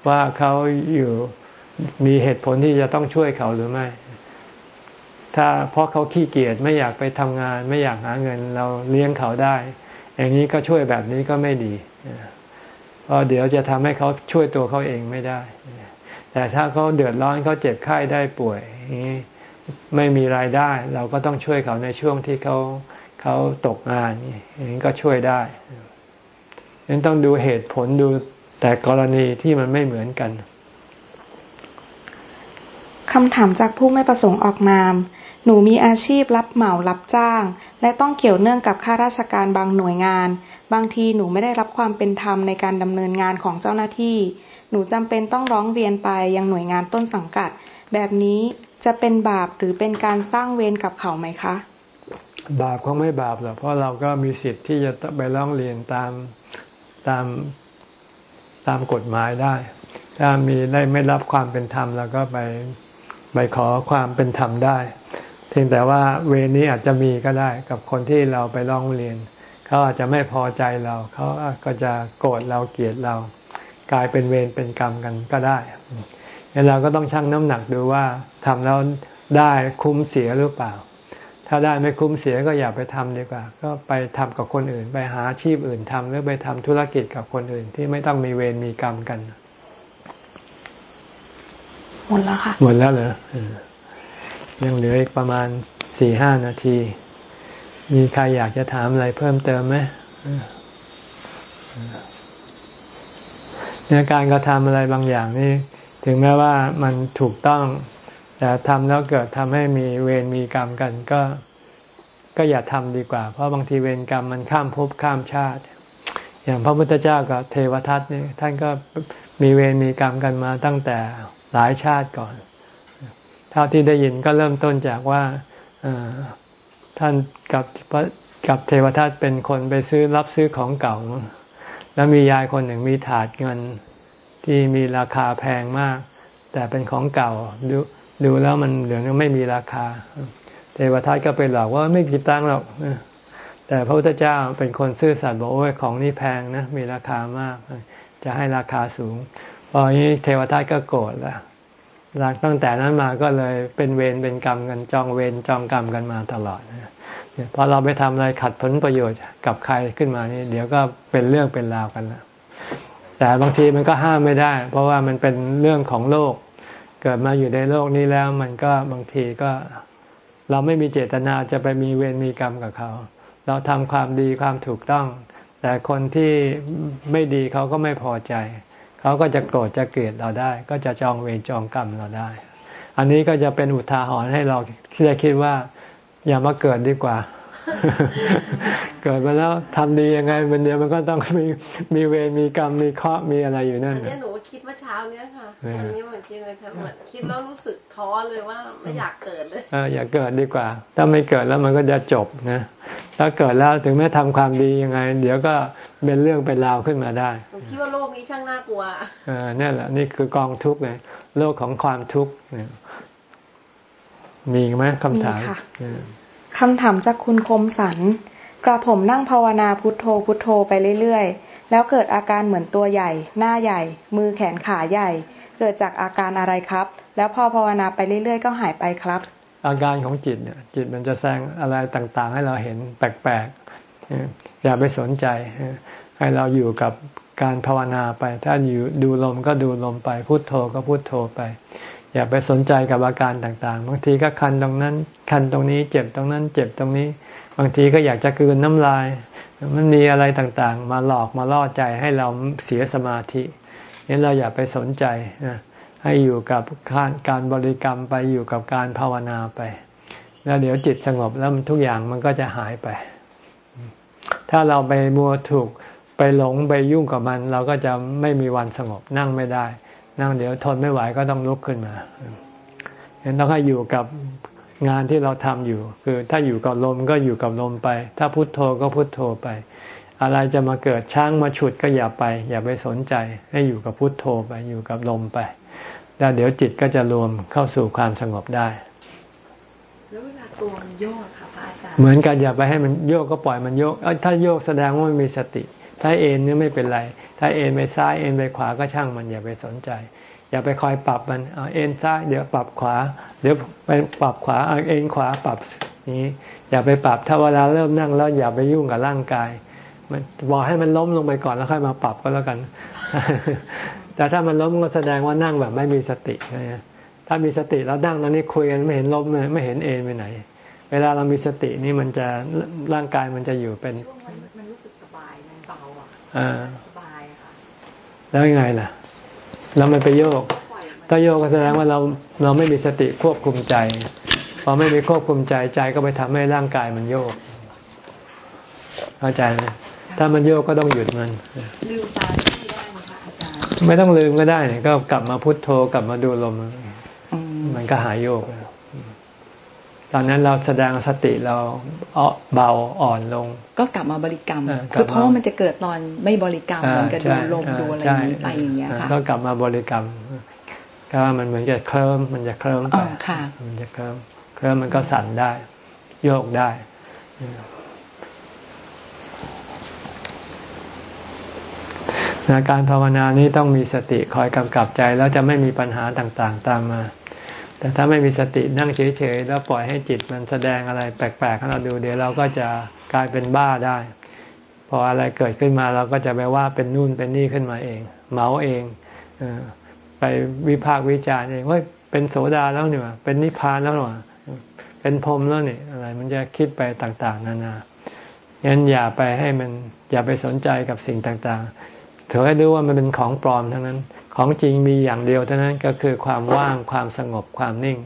ว่าเขาอยู่มีเหตุผลที่จะต้องช่วยเขาหรือไม่ ถ้าเพราะเขาขี้เกียจไม่อยากไปทำงาน ไม่อยากหาเงินเราเลี้ยงเขาได้ อย่างนี้ก็ช่วยแบบนี้ก็ไม่ดีเพราะเดี๋ยวจะทำให้เขาช่วยตัวเขาเองไม่ได้ แต่ถ้าเขาเดือดร้อนเขาเจ็บไข้ได้ป่วยไม่มีรายได้ เราก็ต้องช่วยเขาในช่วงที่เขาเขาตกงานอย่างนี้ก็ช่วยได้ยังต้องดูเหตุผลดูแต่กรณีที่มันไม่เหมือนกันคำถามจากผู้ไม่ประสงค์ออกนาม หนูมีอาชีพรับเหมารับจ้าง และต้องเกี่ยวเนื่องกับข้าราชการบางหน่วยงาน บางทีหนูไม่ได้รับความเป็นธรรมในการดำเนินงานของเจ้าหน้าที่ หนูจำเป็นต้องร้องเรียนไปยังหน่วยงานต้นสังกัด แบบนี้จะเป็นบาปหรือเป็นการสร้างเวรกับเขาไหมคะ บาปก็ไม่บาปหรอกเพราะเราก็มีสิทธิ์ที่จะไปร้องเรียนตามตามตามกฎหมายได้ ถ้ามีได้ไม่รับความเป็นธรรมเราก็ไปไปขอความเป็นธรรมได้ เพียงแต่ว่าเวรนี้อาจจะมีก็ได้กับคนที่เราไปร้องเรียน เขาอาจจะไม่พอใจเรา เขาก็จะโกรธเราเกลียดเรา กลายเป็นเวรเป็นกรรมกันก็ได้เราก็ต้องชั่งน้ำหนักดูว่าทำแล้วได้คุ้มเสียหรือเปล่า ถ้าได้ไม่คุ้มเสียก็อย่าไปทำดีกว่า ก็ไปทำกับคนอื่น ไปหาอาชีพอื่นทำหรือไปทำธุรกิจกับคนอื่น ที่ไม่ต้องมีเวรมีกรรมกัน หมดแล้วค่ะ หมดแล้วเหรอยังเหลืออีกประมาณสี่ห้านาที มีใครอยากจะถามอะไรเพิ่มเติมไหม เนี่ยการกระทำอะไรบางอย่างนี่ถึงแม้ว่ามันถูกต้อง แต่ทำแล้วเกิดทำให้มีเวรมีกรรมกันก็ก็อย่าทำดีกว่า เพราะบางทีเวรกรรมมันข้ามภพข้ามชาติ อย่างพระพุทธเจ้ากับเทวทัตนี่ท่านก็มีเวรมีกรรมกันมาตั้งแต่หลายชาติก่อน เท่าที่ได้ยินก็เริ่มต้นจากว่าท่านกับกับเทวทัตเป็นคนไปซื้อรับซื้อของเก่า แล้วมียายคนหนึ่งมีถาดเงินที่มีราคาแพงมาก แต่เป็นของเก่าดูดูแล้วมันเหลืองไม่มีราคา เทวทัตก็ไปหลอกว่าไม่กี่ตังค์หรอกแต่พระพุทธเจ้าเป็นคนซื่อสัตย์บอกโอ้ยของนี่แพงนะมีราคามาก จะให้ราคาสูงพอนี้เทวทัตก็โกรธแล้วหลังตั้งแต่นั้นมาก็เลยเป็นเวรเป็นกรรมกันจองเวรจองกรรมกันมาตลอด พอเราไปทำอะไรขัดผลประโยชน์กับใครขึ้นมานี่เดี๋ยวก็เป็นเรื่องเป็นราวกันแล้วแต่บางทีมันก็ห้ามไม่ได้ เพราะว่ามันเป็นเรื่องของโลก เกิดมาอยู่ในโลกนี้แล้ว มันก็บางทีก็เราไม่มีเจตนาจะไปมีเวรมีกรรมกับเขา เราทำความดีความถูกต้อง แต่คนที่ไม่ดีเขาก็ไม่พอใจ เขาก็จะโกรธจะเกลียดเราได้ ก็จะจองเวรจองกรรมเราได้ อันนี้ก็จะเป็นอุทาหรณ์ให้เราที่จะคิดว่า อย่ามาเกิดดีกว่า เกิดมาแล้วทำดียังไงมันเดียวมันก็ต้องมีมีเวรมีกรรมมีเคราะห์มีอะไรอยู่นั่นเนี่ยหนูคิดเมื่อเช้าเนี้ยค่ะอันนี้เหมือนกินเลยค่ะเหมือนคิดแล้วรู้สึกท้อเลยว่าไม่อยากเกิดเลยเอออยากเกิดดีกว่า ถ้าไม่เกิดแล้วมันก็จะจบนะถ้าเกิดแล้วถึงแม้ทำความดียังไง เดี๋ยวก็เป็นเรื่องเป็นราวขึ้นมาได้ผมคิดว่าโลกนี้ช่างน่ากลัวเออนี่แหละนี่คือกองทุกข์เลยโลกของความทุกข์ มีไหมคำถามคำถามจากคุณคมสันกระผมนั่งภาวนาพุทโธพุทโธไปเรื่อยๆ แล้วเกิดอาการเหมือนตัวใหญ่ หน้าใหญ่ มือแขนขาใหญ่ เกิดจากอาการอะไรครับ แล้วพอภาวนาไปเรื่อยๆ ก็หายไปครับ อาการของจิตเนี่ยจิตมันจะแสดงอะไรต่างๆ ให้เราเห็นแปลกๆ อย่าไปสนใจ ให้เราอยู่กับการภาวนาไป ถ้าอยู่ดูลมก็ดูลมไป พุทโธก็พุทโธไป อย่าไปสนใจกับอาการต่างๆ บางทีก็คันตรงนั้น คันตรงนี้เจ็บตรงนั้น เจ็บตรงนี้ บางทีก็อยากจะกืนน้ำลาย มันมีอะไรต่างๆ มาหลอกมาล่อใจให้เราเสียสมาธิงั้นเราอย่าไปสนใจนะให้อยู่กับการบริกรรมไปอยู่กับการภาวนาไป แล้วเดี๋ยวจิตสงบแล้วทุกอย่างมันก็จะหายไป ถ้าเราไปมัวถูกไปหลงไปยุ่งกับมัน เราก็จะไม่มีวันสงบนั่งไม่ได้ นั่งเดี๋ยวทนไม่ไหวก็ต้องลุกขึ้นมาเห็นต้องให้อยู่กับงานที่เราทำอยู่ คือถ้าอยู่กับลมก็อยู่กับลมไป ถ้าพุโทโธก็พุโทโธไป อะไรจะมาเกิดช้างมาฉุดก็อย่าไป อย่าไปสนใจ ให้อยู่กับพุโทโธไปอยู่กับลมไป แล้วเดี๋ยวจิตก็จะรวมเข้าสู่ความสงบได้แล้วเวลาตัวมันโยกค่ะพระอาจารย์เหมือนกันอย่าไปให้มันโยกก็ปล่อยมันโยกเอถ้าโยกแสดงว่ามันมีสติ ถ้าเอ็นนี่ไม่เป็นไร ถ้าเอ็นไปซ้ายเอ็นไปขวาก็ช่างมันอย่าไปสนใจ อย่าไปคอยปรับมันเอ็นซ้ายเดี๋ยวปรับขวา เดี๋ยวไปปรับขวาเอ็นขวาปรับนี้ อย่าไปปรับถ้าเวลาเริ่มนั่งแล้วอย่าไปยุ่งกับร่างกาย มันบอกให้มันล้มลงไปก่อนแล้วค่อยมาปรับก็แล้วกัน แต่ถ้ามันล้มก็แสดงว่านั่งแบบไม่มีสตินะถ้ามีสติแล้วนั่งตอนนี้คุยกันไม่เห็นล้มเลยไม่เห็นเอ็นไปไหน เวลาเรามีสตินี่มันจะร่างกายมันจะอยู่เป็นมันรู้สึกสบายมันเบาอะสบายค่ะ แล้วยังไงล่ะ แล้วมันไปโยก ถ้าโยกก็แสดงว่าเราเราไม่มีสติควบคุมใจพอไม่มีควบคุมใจใจก็ไปทำให้ร่างกายมันโยกเข้าใจไหมถ้ามันโยกก็ต้องหยุดมันลืมตาไม่ต้องลืมก็ได้ก็กลับมาพุทโธกลับมาดูลมมันก็หายโยก ตอนนั้นเราแสดงสติเราเบาอ่อนลง ก็กลับมาบริกรรมคือเพราะมันจะเกิดตอนไม่บริกรรมมันก็ดูลมดูอะไรนี้ไปอย่างเงี้ยค่ะก็กลับมาบริกรรมก็มันเหมือนจะเคลิ้มมันจะเคลิ้มไปมันจะเคลิ้มเคลิ้มมันก็สั่นได้ โยกได้นะการภาวนานี้ต้องมีสติคอยกำกับใจแล้วจะไม่มีปัญหาต่างๆ ตามมา แต่ถ้าไม่มีสตินั่งเฉยๆแล้วปล่อยให้จิตมันแสดงอะไรแปลกๆให้เราดูเดี๋ยวเราก็จะกลายเป็นบ้าได้ พออะไรเกิดขึ้นมาเราก็จะไปว่าเป็นนู่นเป็นนี่ขึ้นมาเอง เมาเองไปวิพากษ์วิจารณ์เองว่าเป็นโสดาแล้วเนี่ยเป็นนิพพานแล้วเนี่ยเป็นพรมแล้วเนี่ยอะไรมันจะคิดไปต่างๆ นานางั้นอย่าไปให้มันอย่าไปสนใจกับสิ่งต่างๆเถอให้รู้ว่ามันเป็นของปลอมทั้งนั้น ของจริงมีอย่างเดียวเท่านั้นก็คือความว่างความสงบความนิ่ง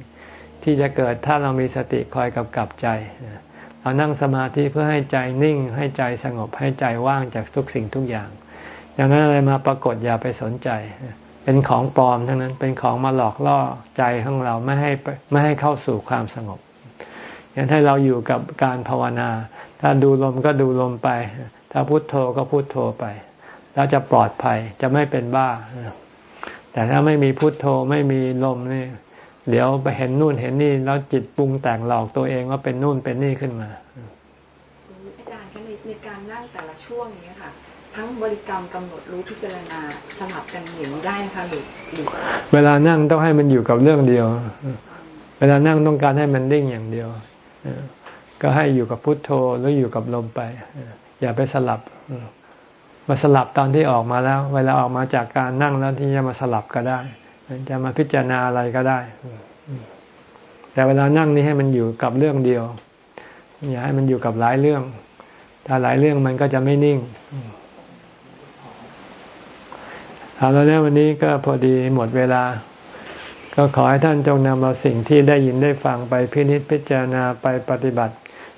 ที่จะเกิดถ้าเรามีสติคอยกำกับใจ เรานั่งสมาธิเพื่อให้ใจนิ่ง ให้ใจสงบให้ใจว่างจากทุกสิ่งทุกอย่าง อย่างนั้นอะไรมาปรากฏอย่าไปสนใจ เป็นของปลอมทั้งนั้นเป็นของมาหลอกล่อใจของเราไม่ให้ไม่ให้เข้าสู่ความสงบอย่างให้เราอยู่กับการภาวนา ถ้าดูลมก็ดูลมไป ถ้าพุโทโธก็พุโทโธไป แล้วจะปลอดภัยจะไม่เป็นบ้า แต่ถ้าไม่มีพุทโธไม่มีลมนี่เดี๋ยวไปเห็นนู่นเห็นนี่แล้วจิตปรุงแต่งหลอกตัวเองว่าเป็นนู่นเป็นนี่ขึ้นมาอาจารย์ก็ในในการนั่งแต่ละช่วงนี้ค่ะ ทั้งบริกรรมกำหนดรู้พิจารณาสลับกันอย่างนี้ได้ค่ะหรือเวลานั่งต้องให้มันอยู่กับเรื่องเดียว เวลานั่งต้องการให้มันดิ่งอย่างเดียวก็ให้อยู่กับพุทโธหรืออยู่กับลมไป อย่าไปสลับ มาสลับตอนที่ออกมาแล้ว เวลาออกมาจากการนั่งแล้วที่จะมาสลับก็ได้ จะมาพิจารณาอะไรก็ได้ แต่เวลานั่งนี่ให้มันอยู่กับเรื่องเดียว อย่าให้มันอยู่กับหลายเรื่อง ถ้าหลายเรื่องมันก็จะไม่นิ่งเอาแล้วเนี่ยวันนี้ก็พอดีหมดเวลา ก็ขอให้ท่านจงนำเอาสิ่งที่ได้ยินได้ฟังไปพินิจพิจารณาไปปฏิบัติ